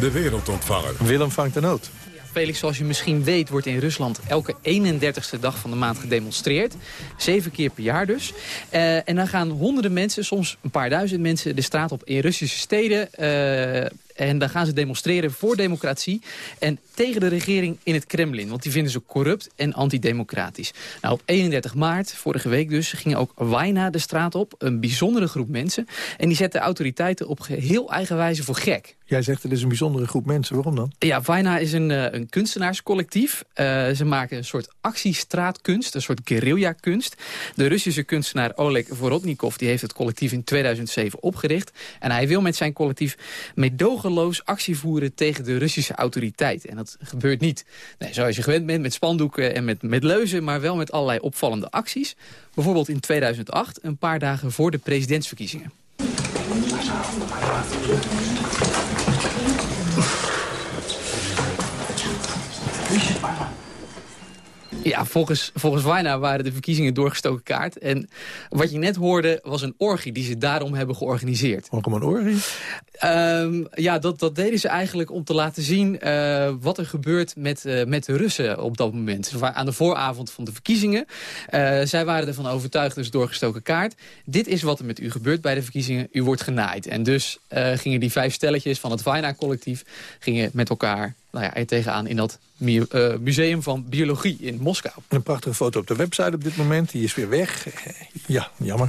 De wereldontvanger. Willem vangt de nood. Felix, zoals je misschien weet, wordt in Rusland elke 31ste dag van de maand gedemonstreerd. Zeven keer per jaar dus. Uh, en dan gaan honderden mensen, soms een paar duizend mensen, de straat op in Russische steden. Uh, en dan gaan ze demonstreren voor democratie en tegen de regering in het Kremlin. Want die vinden ze corrupt en antidemocratisch. Nou, op 31 maart, vorige week dus, ging ook Waina de straat op. Een bijzondere groep mensen. En die zetten autoriteiten op heel eigen wijze voor gek. Jij zegt het is een bijzondere groep mensen. Waarom dan? Ja, Waina is een, uh, een kunstenaarscollectief. Uh, ze maken een soort actiestraatkunst, een soort guerrilla-kunst. De Russische kunstenaar Oleg Vorodnikov die heeft het collectief in 2007 opgericht. En hij wil met zijn collectief meedogenloos actie voeren tegen de Russische autoriteit. En dat gebeurt niet nee, zoals je gewend bent met spandoeken en met, met leuzen... maar wel met allerlei opvallende acties. Bijvoorbeeld in 2008, een paar dagen voor de presidentsverkiezingen. Ja, volgens, volgens Weina waren de verkiezingen doorgestoken kaart. En wat je net hoorde was een orgie die ze daarom hebben georganiseerd. Waarom een orgie? Um, ja, dat, dat deden ze eigenlijk om te laten zien uh, wat er gebeurt met, uh, met de Russen op dat moment. Aan de vooravond van de verkiezingen. Uh, zij waren ervan overtuigd, dus doorgestoken kaart. Dit is wat er met u gebeurt bij de verkiezingen. U wordt genaaid. En dus gingen die vijf stelletjes van het Weina-collectief... gingen met elkaar nou ja, er tegenaan in dat uh, museum van biologie in Moskou. Een prachtige foto op de website op dit moment. Die is weer weg. Ja, jammer.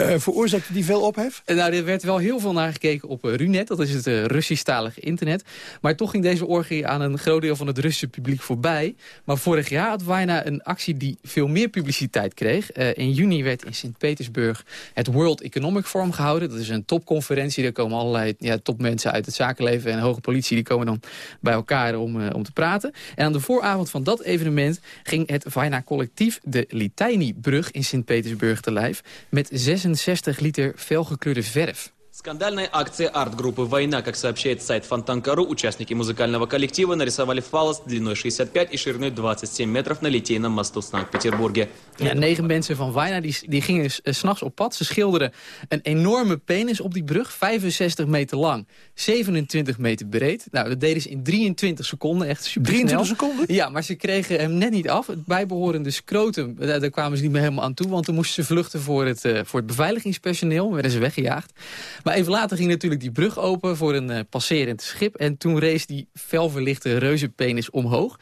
Uh, veroorzaakte die veel ophef? nou, er werd wel heel veel naar gekeken op Runet. Dat is het uh, Russisch-talige internet. Maar toch ging deze orgie aan een groot deel van het Russische publiek voorbij. Maar vorig jaar had Waina een actie die veel meer publiciteit kreeg. in juni werd in Sint-Petersburg het World Economic Forum gehouden. Dat is een topconferentie. Daar komen allerlei ja, topmensen uit het zakenleven en hoge politie. Die komen dan bij elkaar om, om te praten. En aan de vooravond van dat evenement ging het Vaina collectief de Litaini-brug in Sint-Petersburg te lijf met 66 liter felgekleurde verf. скандальной акции арт-группы «Война», как сообщает сайт Фонтанка.ру, участники музыкального коллектива нарисовали фалос длиной 65 и шириной 27 метров на Литейном мосту в Санкт-Петербурге. Ja, negen mensen van Weina die, die gingen s- eh, 's s'nachts op pad. Ze schilderden een enorme penis op die brug. 65 meter lang, 27 meter breed. Nou, dat deden ze in 23 seconden. Echt super 23 seconden? Ja, maar ze kregen hem net niet af. Het bijbehorende scrotum, eh, daar, daar kwamen ze niet meer helemaal aan toe. Want toen moesten ze vluchten voor het, eh, voor het beveiligingspersoneel. werden ze weggejaagd. Maar even later ging natuurlijk die brug open voor een eh, passerend schip. En toen rees die felverlichte reuzenpenis omhoog.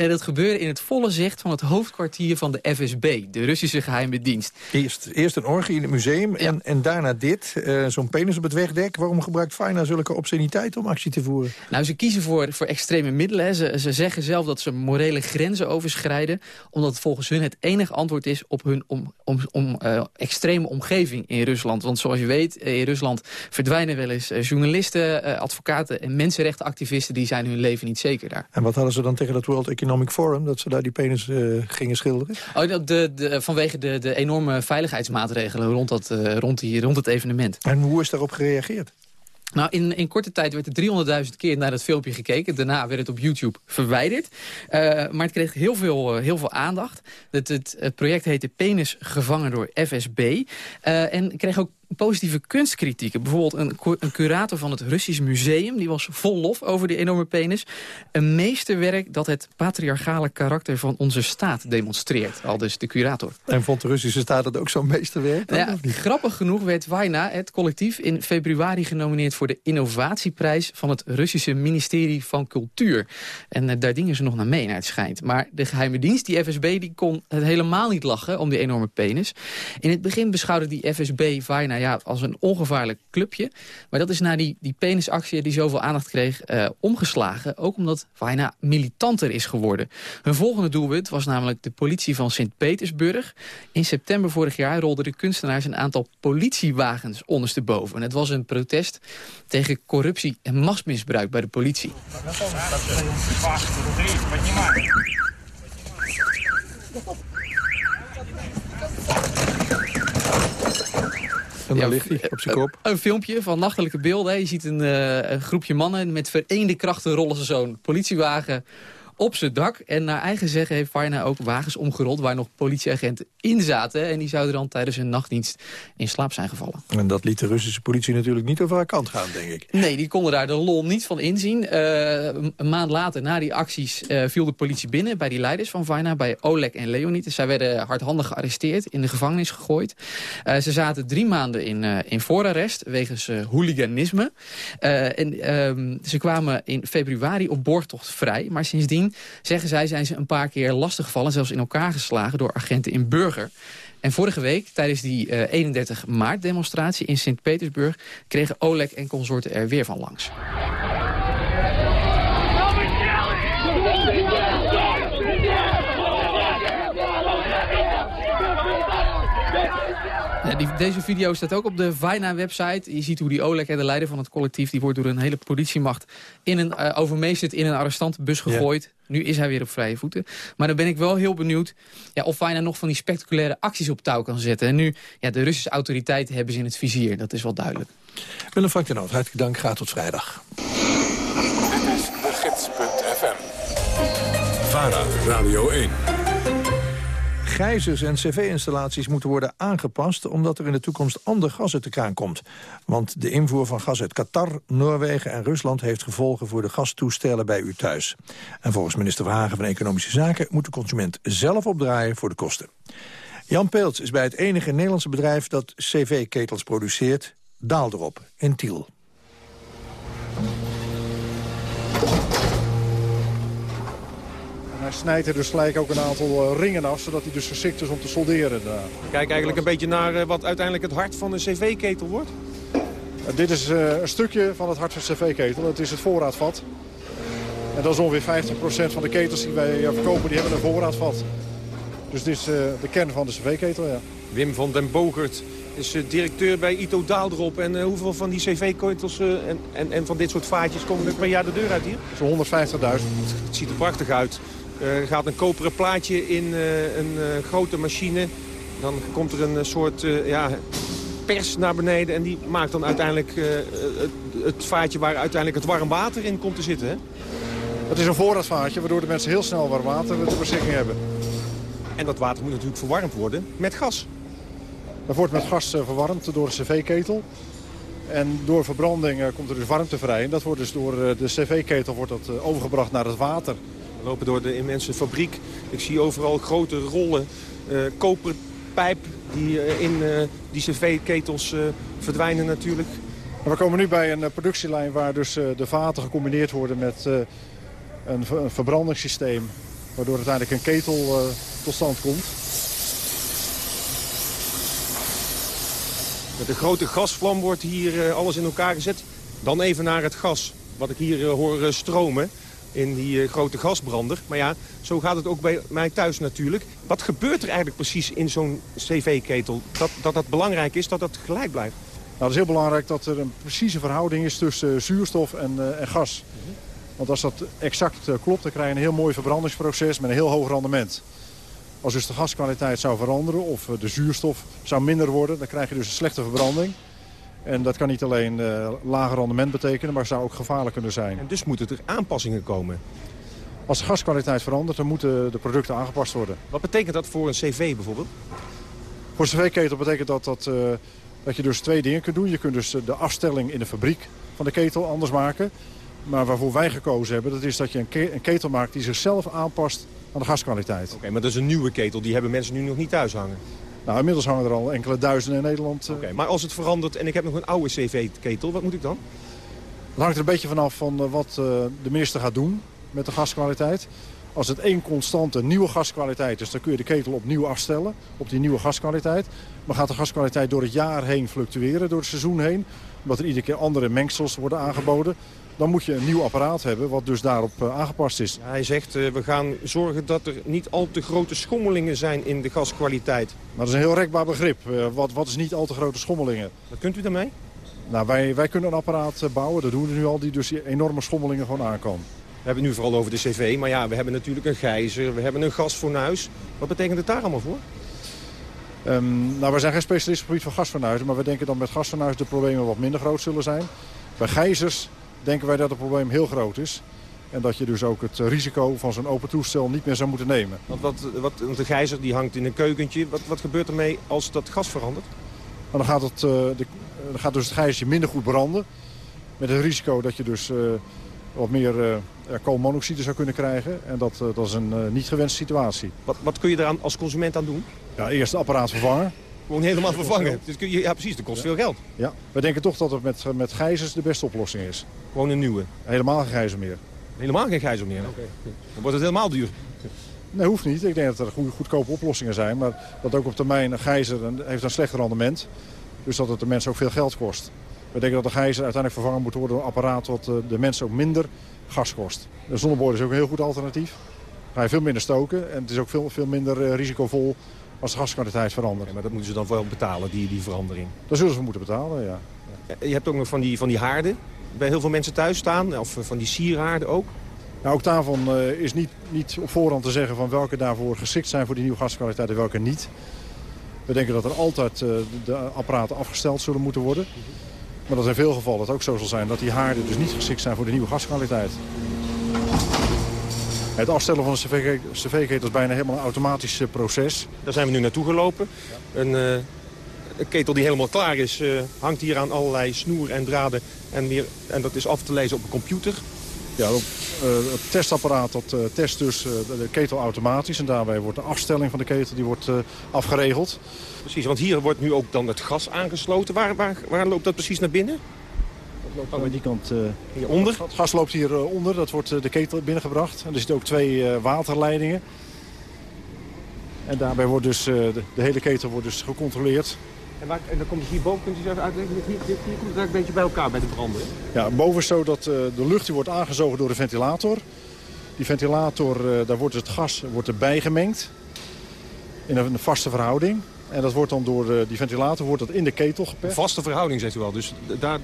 En dat gebeurde in het volle zicht van het hoofdkwartier van de FSB, de Russische geheime dienst. Eerst, eerst een orgie in het museum en, en daarna dit. eh, Zo'n penis op het wegdek. Waarom gebruikt Fina zulke obsceniteiten om actie te voeren? Nou, ze kiezen voor, voor extreme middelen. Hè. Ze, ze zeggen zelf dat ze morele grenzen overschrijden... omdat het volgens hun het enige antwoord is op hun om, om, om, eh, extreme omgeving in Rusland. Want zoals je weet, eh, in Rusland verdwijnen wel eens journalisten, advocaten... en mensenrechtenactivisten, die zijn hun leven niet zeker daar. En wat hadden ze dan tegen dat World Economic Forum... dat ze daar die penis eh, gingen schilderen? Oh, de, de, vanwege de, de enorme veiligheidsmaatregelen rond, dat, eh, rond, die, rond het evenement. En hoe is daarop gereageerd? Nou, in, in korte tijd werd er 300.000 keer naar dat filmpje gekeken. Daarna werd het op YouTube verwijderd. Eh, maar het kreeg heel veel, heel veel aandacht. Het, het, het project heette Penis gevangen door FSB. Eh, en kreeg ook positieve kunstkritieken. Bijvoorbeeld een, een curator van het Russisch Museum... die was vol lof over die enorme penis. Een meesterwerk dat het patriarchale karakter van onze staat demonstreert. Al dus de curator. En vond de Russische staat dat ook zo'n meesterwerk? dan, Ja, grappig genoeg werd Waina, het collectief, in februari genomineerd voor de innovatieprijs van het Russische ministerie van Cultuur. En eh, daar dingen ze nog naar mee, naar het schijnt. Maar de geheime dienst, die FSB, die kon het helemaal niet lachen om die enorme penis. In het begin beschouwde die FSB Ja, als een ongevaarlijk clubje. Maar dat is na die, die penisactie die zoveel aandacht kreeg eh, omgeslagen. Ook omdat Waina militanter is geworden. Hun volgende doelwit was namelijk de politie van Sint-Petersburg. In september vorig jaar rolden de kunstenaars een aantal politiewagens ondersteboven. En het was een protest tegen corruptie en machtsmisbruik bij de politie. En dan ligt hij op zijn kop. Een filmpje van nachtelijke beelden. Je ziet een, eh, een groepje mannen met vereende krachten rollen ze zo'n politiewagen op zijn dak. En naar eigen zeggen heeft Varna ook wagens omgerold... waar nog politieagenten in zaten. En die zouden dan tijdens hun nachtdienst in slaap zijn gevallen. En dat liet de Russische politie natuurlijk niet over haar kant gaan, denk ik. Nee, die konden daar de lol niet van inzien. Eh, een maand later, na die acties, eh, viel de politie binnen... bij die leiders van Vaina, bij Oleg en Leonid. Zij werden hardhandig gearresteerd, in de gevangenis gegooid. Eh, ze zaten drie maanden in, in voorarrest wegens hooliganisme. En ehm, ze kwamen in februari op borgtocht vrij. Maar sindsdien, zeggen zij, zijn ze een paar keer lastiggevallen... zelfs in elkaar geslagen door agenten in Burger... En vorige week, tijdens die eh, 31 maart demonstratie in Sint-Petersburg... kregen Oleg en consorten er weer van langs. Ja, die, deze video staat ook op de Vaina-website. Je ziet hoe die Oleg en de leider van het collectief... die wordt door een hele politiemacht in een, eh, overmeesterd in een arrestantenbus gegooid. Nu is hij weer op vrije voeten. Maar dan ben ik wel heel benieuwd ja, of Vaina nog van die spectaculaire acties op touw kan zetten. En nu, ja, de Russische autoriteiten hebben ze in het vizier. Dat is wel duidelijk. Willem Frank de Noot, hartelijk dank. Gaat tot vrijdag. Dit is de gids.fm. VARA, Radio 1. Gijzers en cv-installaties moeten worden aangepast... omdat er in de toekomst ander gas uit de kraan komt. Want de invoer van gas uit Qatar, Noorwegen en Rusland... heeft gevolgen voor de gastoestellen bij u thuis. En volgens minister Verhagen van Economische Zaken... moet de consument zelf opdraaien voor de kosten. Jan Peelts is bij het enige Nederlandse bedrijf... dat cv-ketels produceert, Daalderop in Tiel. Hij snijdt er dus gelijk ook een aantal eh, ringen af, zodat hij dus geschikt is om te solderen. daar. Kijk eigenlijk een beetje naar eh, wat uiteindelijk het hart van een cv-ketel wordt. En dit is eh, een stukje van het hart van de cv-ketel. Het is het voorraadvat. En dat is ongeveer 50% van de ketels die wij eh, verkopen, die hebben een voorraadvat. Dus dit is eh, de kern van de cv-ketel, ja. Wim van den Bogert is eh, directeur bij Ito Daaldrop. En eh, hoeveel van die cv-ketels eh, en, en, en van dit soort vaatjes komen er per jaar de deur uit hier? Zo'n 150.000. Het ziet er prachtig uit. Er gaat een koperen plaatje in eh, een eh, grote machine. Dan komt er een eh, soort eh, ja, pers naar beneden en die maakt dan uiteindelijk eh, het, het vaatje waar uiteindelijk het warm water in komt te zitten. Hè? Het is een voorraadvaatje waardoor de mensen heel snel warm water ter beschikking hebben. En dat water moet natuurlijk verwarmd worden met gas. Dat wordt met gas eh, verwarmd door een cv-ketel. En door verbranding eh, komt er dus warmte vrij. En dat wordt dus door eh, de cv-ketel wordt dat eh, overgebracht naar het water. We lopen door de immense fabriek. Ik zie overal grote rollen eh koperpijp die eh, in eh, die cv-ketels verdwijnen natuurlijk. En we komen nu bij een productielijn waar dus de vaten gecombineerd worden met een, een verbrandingssysteem. Waardoor uiteindelijk een ketel tot stand komt. Met een grote gasvlam wordt hier alles in elkaar gezet. Dan even naar het gas, wat ik hier hoor stromen in die eh, grote gasbrander. Maar ja, zo gaat het ook bij mij thuis natuurlijk. Wat gebeurt er eigenlijk precies in zo'n cv-ketel? Dat, dat dat belangrijk is, dat dat gelijk blijft? Nou, het is heel belangrijk dat er een precieze verhouding is tussen eh, zuurstof en, eh, en gas. Want als dat exact klopt, dan krijg je een heel mooi verbrandingsproces met een heel hoog rendement. Als dus de gaskwaliteit zou veranderen of de zuurstof zou minder worden, dan krijg je dus een slechte verbranding. En dat kan niet alleen eh, lager rendement betekenen, maar zou ook gevaarlijk kunnen zijn. En dus moeten er aanpassingen komen. Als de gaskwaliteit verandert, dan moeten de producten aangepast worden. Wat betekent dat voor een cv bijvoorbeeld? Voor een cv-ketel betekent dat dat, eh, dat je dus twee dingen kunt doen. Je kunt dus eh, de afstelling in de fabriek van de ketel anders maken. Maar waarvoor wij gekozen hebben, dat is dat je een, ke- een ketel maakt die zichzelf aanpast aan de gaskwaliteit. Oké, maar dat is een nieuwe ketel. Die hebben mensen nu nog niet thuis hangen. Nou, inmiddels hangen er al enkele duizenden in Nederland. eh. Oké, maar als het verandert en ik heb nog een oude cv-ketel, wat moet ik dan? Het hangt er een beetje vanaf van eh, wat eh, de minister gaat doen met de gaskwaliteit. Als het één constante nieuwe gaskwaliteit is, dan kun je de ketel opnieuw afstellen op die nieuwe gaskwaliteit. Maar gaat de gaskwaliteit door het jaar heen fluctueren, door het seizoen heen, omdat er iedere keer andere mengsels worden aangeboden, dan moet je een nieuw apparaat hebben wat dus daarop eh, aangepast is. Hij zegt, eh, we gaan zorgen dat er niet al te grote schommelingen zijn in de gaskwaliteit. Maar dat is een heel rekbaar begrip. Eh, wat, wat is niet al te grote schommelingen? Wat kunt u daarmee? Nou, wij, wij kunnen een apparaat bouwen, dat doen we nu al, die dus die enorme schommelingen gewoon aan kan. We hebben het nu vooral over de cv, maar ja, we hebben natuurlijk een gijzer, we hebben een gasfornuis. Wat betekent het daar allemaal voor? Ehm, nou, wij zijn geen specialist op het gebied van gasfornuizen, maar we denken dat met gasfornuizen de problemen wat minder groot zullen zijn. Bij gijzers denken wij dat het probleem heel groot is. En dat je dus ook het risico van zo'n open toestel niet meer zou moeten nemen. Want, wat, wat, de gijzer die hangt in een keukentje. Wat, wat gebeurt ermee als dat gas verandert? Dan gaat, het, eh, de, dan gaat dus het gijzertje minder goed branden. Met het risico dat je dus eh, wat meer eh, koolmonoxide zou kunnen krijgen. En dat, eh, dat is een eh, niet gewenste situatie. Wat, wat kun je daar als consument aan doen? Ja, eerst het apparaat vervangen. Gewoon helemaal vervangen. Dus kun je, ja, precies, dat kost veel geld. Ja, we denken toch dat het met, met gijzers de beste oplossing is. Gewoon een nieuwe. Helemaal geen gijzer meer. Helemaal geen gijzer meer. Dan wordt het helemaal duur. Nee, hoeft niet. Ik denk dat er goede, goedkope oplossingen zijn. Maar dat ook op termijn een gijzer een, heeft een slecht rendement. Dus dat het de mensen ook veel geld kost. We denken dat de gijzer uiteindelijk vervangen moet worden door een apparaat... wat eh, de mensen ook minder gas kost. De zonneboard is ook een heel goed alternatief. Ga je veel minder stoken en het is ook veel, veel minder eh, risicovol als de gaskwaliteit verandert. maar dat moeten ze dan wel betalen, die, die verandering. Dat zullen ze moeten betalen, ja. Je hebt ook nog van die, van die haarden bij heel veel mensen thuis staan. Of van die sierhaarden ook. Nou, ook daarvan eh, is niet, niet op voorhand te zeggen van welke daarvoor geschikt zijn voor die nieuwe gaskwaliteit en welke niet. We denken dat er altijd eh, de, de apparaten afgesteld zullen moeten worden. Maar dat in veel gevallen het ook zo zal zijn dat die haarden dus niet geschikt zijn voor de nieuwe gaskwaliteit. Het afstellen van een cv-ketel is bijna helemaal een automatisch eh, proces. Daar zijn we nu naartoe gelopen. Een, eh, een ketel die helemaal klaar is, eh, hangt hier aan allerlei snoer en draden. En, weer, en dat is af te lezen op een computer. Ja, op, het testapparaat dat, test dus de, de ketel automatisch. En daarbij wordt de afstelling van de ketel die wordt, afgeregeld. Precies, want hier wordt nu ook dan het gas aangesloten. Waar, waar, waar loopt dat precies naar binnen? Loopt aan die kant uh, hieronder. Het gas loopt hieronder, onder. dat wordt uh, de ketel binnengebracht. En er zitten ook twee waterleidingen. En daarbij wordt dus de, hele ketel wordt dus gecontroleerd. En, waar, en dan komt het hierboven, kunt u even uitleggen, hier, hier, hier komt het een beetje bij elkaar bij de branden. Ja, boven is zo dat de lucht die wordt aangezogen door de ventilator. Die ventilator, daar wordt het gas wordt erbij gemengd. In een, vaste verhouding. En dat wordt dan door de, die ventilator wordt dat in de ketel geperst. Een vaste verhouding, zegt u wel. Dus daar...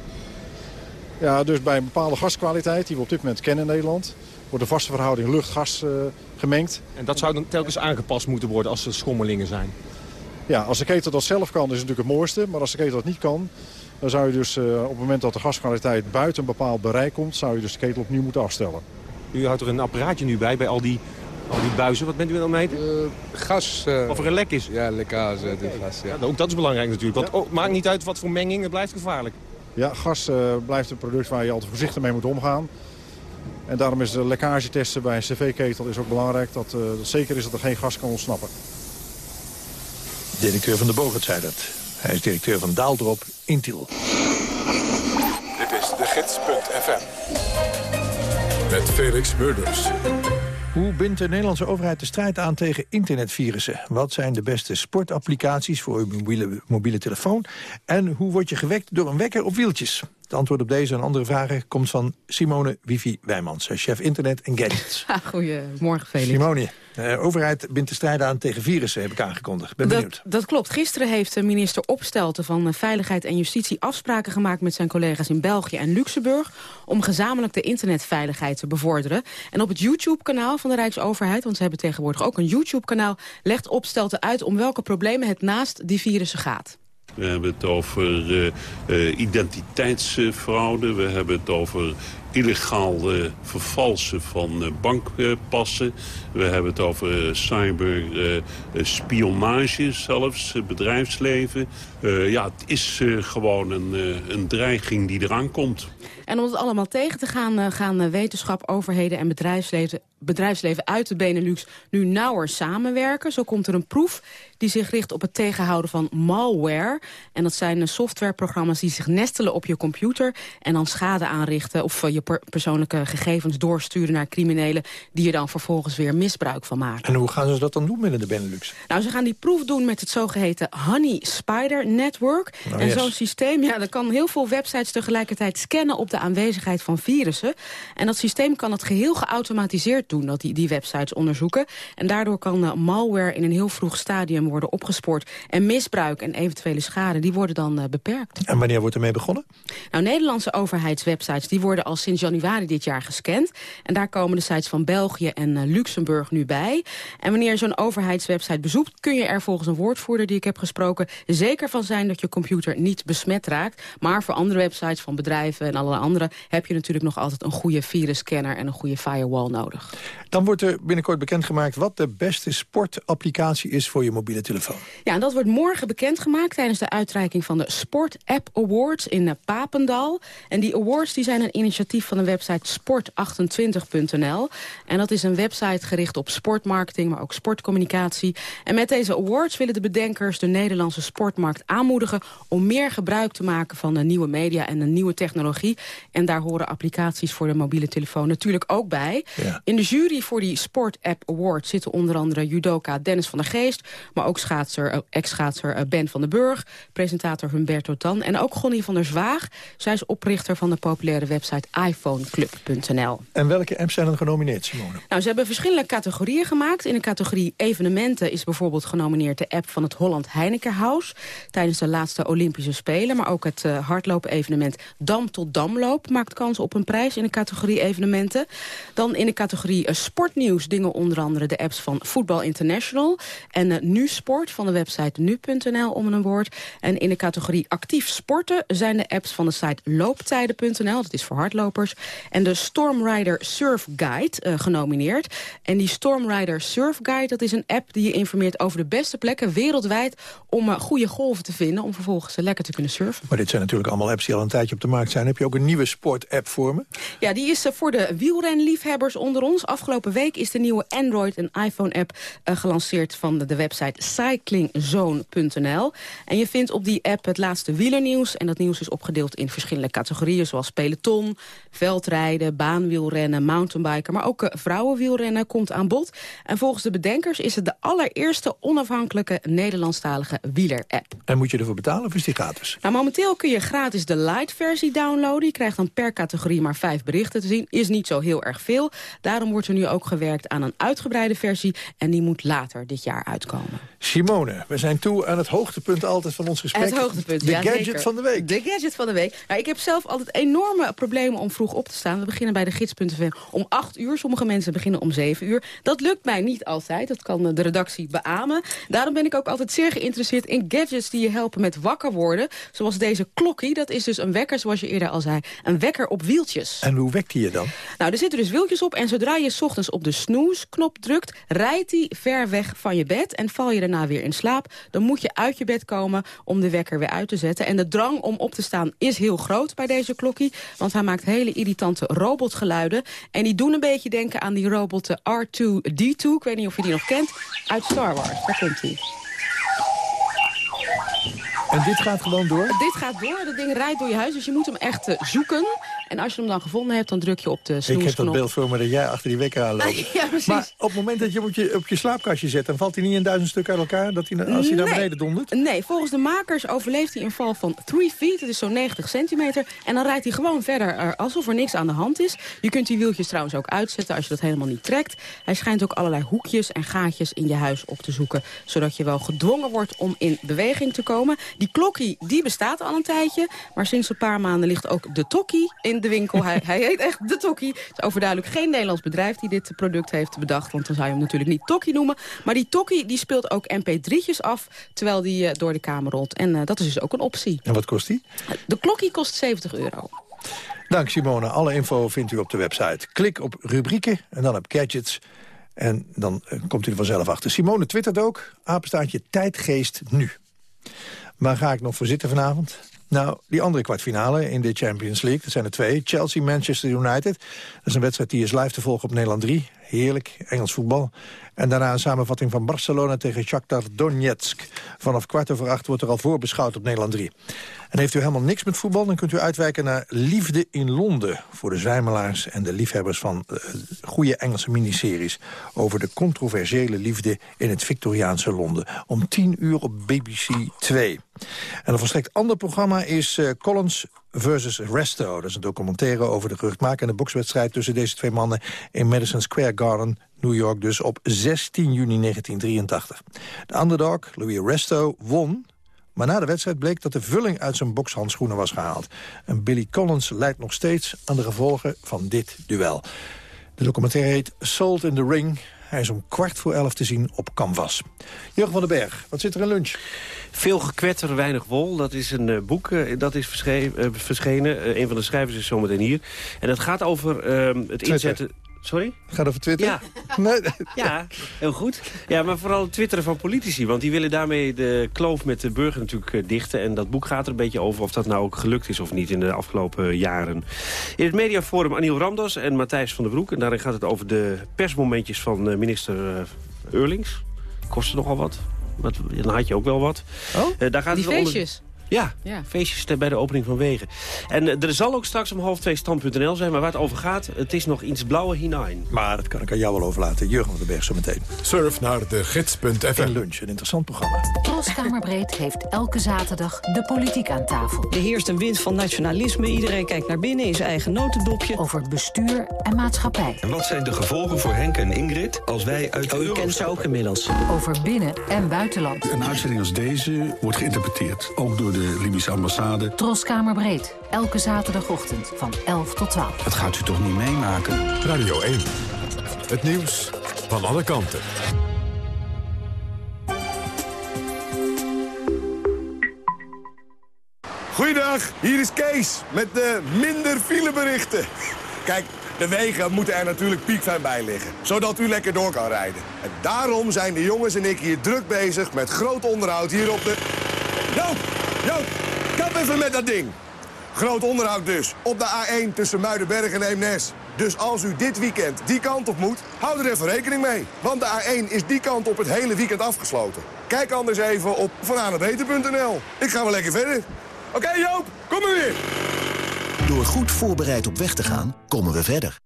Ja, dus bij een bepaalde gaskwaliteit die we op dit moment kennen in Nederland... wordt de vaste verhouding lucht-gas uh, gemengd. En dat zou dan telkens aangepast moeten worden als er schommelingen zijn? Ja, als de ketel dat zelf kan is het natuurlijk het mooiste. Maar als de ketel dat niet kan, dan zou je dus uh, op het moment dat de gaskwaliteit buiten een bepaald bereik komt... zou je dus de ketel opnieuw moeten afstellen. U houdt er een apparaatje nu bij, bij al die, al die buizen. Wat bent u aan het meten? Uh, gas. Uh, of er een lek is? Ja, lekkage, dit gas, ja. ja. Ook dat is belangrijk natuurlijk. Want oh, maakt niet uit wat voor menging, het blijft gevaarlijk. Ja, gas blijft een product waar je altijd voorzichtig mee moet omgaan. En daarom is de lekkagetesten bij een cv-ketel is ook belangrijk. Dat, dat zeker is dat er geen gas kan ontsnappen. Directeur van de Bogert zei dat. Hij is directeur van Daaldrop in Tiel. Dit is de gids.fm. Met Felix Murders. Hoe bindt de Nederlandse overheid de strijd aan tegen internetvirussen? Wat zijn de beste sportapplicaties voor uw mobiele, mobiele telefoon? En hoe word je gewekt door een wekker op wieltjes? Het antwoord op deze en andere vragen komt van Simone Wifi Wijmans, chef internet en gadgets. Goedemorgen, Felix. Simone, de overheid bindt de strijd aan tegen virussen, heb ik aangekondigd. Ben benieuwd. Dat, dat klopt. Gisteren heeft minister Opstelten van Veiligheid en Justitie afspraken gemaakt met zijn collega's in België en Luxemburg om gezamenlijk de internetveiligheid te bevorderen. En op het YouTube-kanaal van de Rijksoverheid, want ze hebben tegenwoordig ook een YouTube-kanaal, legt Opstelten uit om welke problemen het naast die virussen gaat. We hebben het over uh, uh, identiteitsfraude. We hebben het over illegaal uh, vervalsen van bankpassen. We hebben het over cyberspionage zelfs, bedrijfsleven. ja, het is gewoon een, een dreiging die eraan komt. En om het allemaal tegen te gaan, gaan wetenschap, overheden en bedrijfsleven bedrijfsleven uit de Benelux nu nauwer samenwerken. Zo komt er een proef die zich richt op het tegenhouden van malware. En dat zijn softwareprogramma's die zich nestelen op je computer... en dan schade aanrichten of je persoonlijke gegevens doorsturen naar criminelen... die er dan vervolgens weer misbruik van maken. En hoe gaan ze dat dan doen binnen de Benelux? Nou, ze gaan die proef doen met het zogeheten Honey Spider Network. Oh, en zo'n systeem, ja, dat kan heel veel websites tegelijkertijd scannen... op de aanwezigheid van virussen. En dat systeem kan het geheel geautomatiseerd doen, dat die, die websites onderzoeken. En daardoor kan uh, malware in een heel vroeg stadium worden opgespoord. En misbruik en eventuele schade, die worden dan uh, beperkt. En wanneer wordt ermee begonnen? Nou, Nederlandse overheidswebsites die worden al sinds januari dit jaar gescand. En daar komen de sites van België en uh, Luxemburg nu bij. En wanneer je zo'n overheidswebsite bezoekt... kun je er volgens een woordvoerder die ik heb gesproken... zeker van zijn dat je computer niet besmet raakt. Maar voor andere websites van bedrijven en allerlei andere... heb je natuurlijk nog altijd een goede virusscanner en een goede firewall nodig. Dan wordt er binnenkort bekendgemaakt wat de beste sportapplicatie is voor je mobiele telefoon. Ja, en dat wordt morgen bekendgemaakt tijdens de uitreiking van de Sport App Awards in eh, Papendal. En die awards die zijn een initiatief van de website sport28.nl. En dat is een website gericht op sportmarketing, maar ook sportcommunicatie. En met deze awards willen de bedenkers de Nederlandse sportmarkt aanmoedigen... om meer gebruik te maken van de nieuwe media en de nieuwe technologie. En daar horen applicaties voor de mobiele telefoon natuurlijk ook bij. Ja. In de jury voor die Sport App Award zitten onder andere judoka Dennis van der Geest... maar ook schaatser, eh, ex-schaatser eh, Ben van den Burg, presentator Humberto Tan... en ook Gonnie van der Zwaag. Zij is oprichter van de populaire website iPhoneclub.nl. En welke apps zijn er genomineerd, Simone? Nou, ze hebben verschillende categorieën gemaakt. In de categorie evenementen is bijvoorbeeld genomineerd de app van het Holland Heineken House... tijdens de laatste Olympische Spelen. Maar ook het uh, hardlopen-evenement Dam tot Damloop maakt kans op een prijs in de categorie evenementen. Dan in de categorie uh, sportnieuws dingen onder andere de apps van Voetbal International... en uh, Nu Sport van de website nu.nl om een woord. En in de categorie actief sporten zijn de apps van de site looptijden.nl... dat is voor En de Stormrider Surf Guide uh, genomineerd. En die Stormrider Surf Guide dat is een app die je informeert over de beste plekken wereldwijd... om uh, goede golven te vinden, om vervolgens lekker te kunnen surfen. Maar dit zijn natuurlijk allemaal apps die al een tijdje op de markt zijn. Heb je ook een nieuwe sport-app voor me? Ja, die is voor de wielrenliefhebbers onder ons. Afgelopen week is de nieuwe Android- en iPhone-app gelanceerd van de, de website cyclingzone.nl. En je vindt op die app het laatste wielernieuws. En dat nieuws is opgedeeld in verschillende categorieën... zoals peloton, veldrijden, baanwielrennen, mountainbiken... maar ook uh, vrouwenwielrennen komt aan bod. En volgens de bedenkers is het de allereerste onafhankelijke Nederlandstalige wieler-app. En moet je ervoor betalen of is die gratis? Nou, momenteel kun je gratis de light-versie downloaden. Je krijgt dan per categorie maar vijf berichten te zien. Is niet zo heel erg veel. Daarom wordt er nu ook gewerkt aan een uitgebreide versie... en die moet later dit jaar uitkomen. Simone, we zijn toe aan het hoogtepunt altijd van ons gesprek. Het hoogtepunt, De ja, gadget zeker. van de week. De gadget van de week. Nou, ik heb zelf altijd enorme problemen om vroeg op te staan. We beginnen bij de gids.nl om 8 uur. Sommige mensen beginnen om 7 uur. Dat lukt mij niet altijd. Dat kan de redactie beamen. Daarom ben ik ook altijd zeer geïnteresseerd in gadgets die je helpen met wakker worden. Zoals deze klokkie. Dat is dus een wekker, zoals je eerder al zei. Een wekker op wieltjes. En hoe wekt hij je dan? Nou, er zitten dus wieltjes op en zodra je 's ochtends op de snoesknop drukt... rijdt hij ver weg van je bed en val je daarna weer in slaap. Dan moet je uit je bed komen om de wekker weer uit te zetten. En de drang om op te staan is heel groot bij deze klokkie... want hij maakt hele irritante robotgeluiden. En die doen een beetje denken aan die robot eh, R2-D2. Ik weet niet of je die nog kent. Uit Star Wars. Daar komt hij. En dit gaat gewoon door? Dit gaat door. Dat ding rijdt door je huis. Dus je moet hem echt eh, zoeken. En als je hem dan gevonden hebt, dan druk je op de Ik snoesknop. heb dat beeld voor me dat jij achter die wekker aanloopt. Ja, precies. Maar op het moment dat je hem op je, op je slaapkastje zet... dan valt hij niet in duizend stukken uit elkaar dat hij, als hij naar Nee. beneden dondert? Nee, volgens de makers overleeft hij een val van 3 feet. Dat is zo'n 90 centimeter. En dan rijdt hij gewoon verder eh, alsof er niks aan de hand is. Je kunt die wieltjes trouwens ook uitzetten als je dat helemaal niet trekt. Hij schijnt ook allerlei hoekjes en gaatjes in je huis op te zoeken. Zodat je wel gedwongen wordt om in beweging te komen. Die klokkie, die bestaat al een tijdje. Maar sinds een paar maanden ligt ook de Tokkie in de winkel. Hij, hij heet echt de Tokkie. Het is overduidelijk geen Nederlands bedrijf die dit product heeft bedacht. Want dan zou je hem natuurlijk niet Tokkie noemen. Maar die Tokkie die speelt ook mp3'tjes af terwijl die eh, door de kamer rolt. En eh, dat is dus ook een optie. En wat kost die? De klokkie kost 70 euro. Dank Simone. Alle info vindt u op de website. Klik op rubrieken en dan op gadgets. En dan eh, komt u er vanzelf achter. Simone twittert ook. Apenstaartje tijdgeest nu. Waar ga ik nog voor zitten vanavond? Nou, die andere kwartfinale in de Champions League, dat zijn er twee. Chelsea-Manchester United. Dat is een wedstrijd die is live te volgen op Nederland 3. Heerlijk, Engels voetbal. En daarna een samenvatting van Barcelona tegen Shakhtar Donetsk. Vanaf kwart over acht wordt er al voorbeschouwd op Nederland 3. En heeft u helemaal niks met voetbal, dan kunt u uitwijken naar Liefde in Londen. Voor de zwijmelaars en de liefhebbers van eh, goede Engelse miniseries... over de controversiële liefde in het Victoriaanse Londen. Om tien uur op BBC 2. En een volstrekt ander programma is eh, Collins versus Resto. Dat is een documentaire over de geruchtmakende bokswedstrijd... tussen deze twee mannen in Madison Square Garden, New York... dus op 16 juni 1983. De underdog, Louis Resto, won... Maar na de wedstrijd bleek dat de vulling uit zijn bokshandschoenen was gehaald. En Billy Collins leidt nog steeds aan de gevolgen van dit duel. De documentaire heet Salt in the Ring. Hij is om kwart voor elf te zien op Canvas. Jurgen van den Berg, wat zit er in lunch? Veel gekwetter, weinig wol. Dat is een eh, boek eh, dat is eh, verschenen. Een van de schrijvers is zometeen hier. En dat gaat over ehm, het inzetten... Sorry? Gaat over Twitter? Ja. Nee. Ja, heel goed. Ja, maar vooral twitteren van politici. Want die willen daarmee de kloof met de burger natuurlijk eh, dichten. En dat boek gaat er een beetje over of dat nou ook gelukt is of niet in de afgelopen jaren. In het mediaforum Aniel Ramdas en Matthijs van der Broek. En daarin gaat het over de persmomentjes van eh, minister eh, Eurlings. Kostte nogal wat. Dan had je ook wel wat. Oh, daar gaat die het onder- feestjes. Ja, Ja. feestjes bij de opening van wegen. En eh, er zal ook straks om half twee stand.nl zijn. Maar waar het over gaat, het is nog iets blauwe hinein. Maar dat kan ik aan jou wel overlaten. Jurgen van den Berg zo meteen. Surf naar de gids.fm. En lunch, een interessant programma. Troskamerbreed heeft elke zaterdag de politiek aan tafel. Er heerst een wind van nationalisme. Iedereen kijkt naar binnen in zijn eigen notendopje. Over bestuur en maatschappij. En wat zijn de gevolgen voor Henk en Ingrid als wij uit de Oh, u kent ze ook inmiddels. Over binnen- en buitenland. Een uitzending als deze wordt geïnterpreteerd, ook door de Libische ambassade. Troskamerbreed. Elke zaterdagochtend van 11 tot 12. Dat gaat u toch niet meemaken? Radio 1. Het nieuws van alle kanten. Goeiedag, hier is Kees met de minder fileberichten. Kijk, de wegen moeten er natuurlijk piekfijn bij liggen, zodat u lekker door kan rijden. En daarom zijn de jongens en ik hier druk bezig met groot onderhoud hier op de... Joop, Joop, kap even met dat ding. Groot onderhoud dus, op de A1 tussen Muidenberg en Eemnes. Dus als u dit weekend die kant op moet, hou er even rekening mee. Want de A1 is die kant op het hele weekend afgesloten. Kijk anders even op vananetweten.nl. Ik ga wel lekker verder. Oké Joop, kom maar weer. Door goed voorbereid op weg te gaan, komen we verder.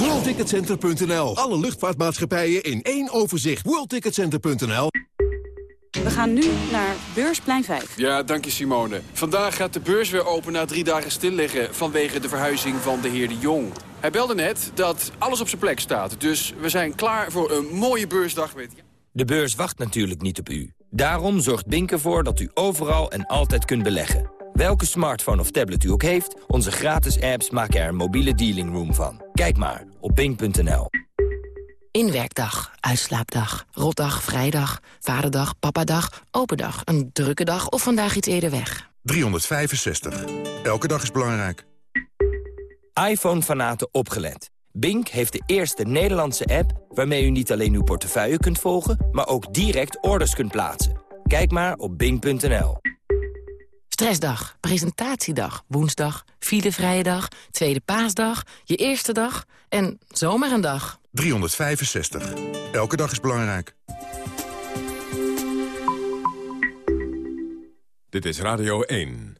WorldTicketCenter.nl. Alle luchtvaartmaatschappijen in één overzicht. WorldTicketCenter.nl. We gaan nu naar Beursplein 5. Ja, dank je Simone. Vandaag gaat de beurs weer open na drie dagen stilliggen... vanwege de verhuizing van de heer De Jong. Hij belde net dat alles op zijn plek staat. Dus we zijn klaar voor een mooie beursdag met... De beurs wacht natuurlijk niet op u. Daarom zorgt Bink ervoor dat u overal en altijd kunt beleggen. Welke smartphone of tablet u ook heeft, onze gratis apps maken er een mobiele dealing room van. Kijk maar op bink.nl. Inwerkdag, uitslaapdag, rotdag, vrijdag, vaderdag, papadag, open dag, een drukke dag of vandaag iets eerder weg. 365. Elke dag is belangrijk. iPhone-fanaten opgelet. Bink heeft de eerste Nederlandse app waarmee u niet alleen uw portefeuille kunt volgen, maar ook direct orders kunt plaatsen. Kijk maar op bink.nl. Stressdag, presentatiedag, woensdag, filevrije dag, tweede paasdag, je eerste dag en zomaar een dag. 365. Elke dag is belangrijk. Dit is Radio 1.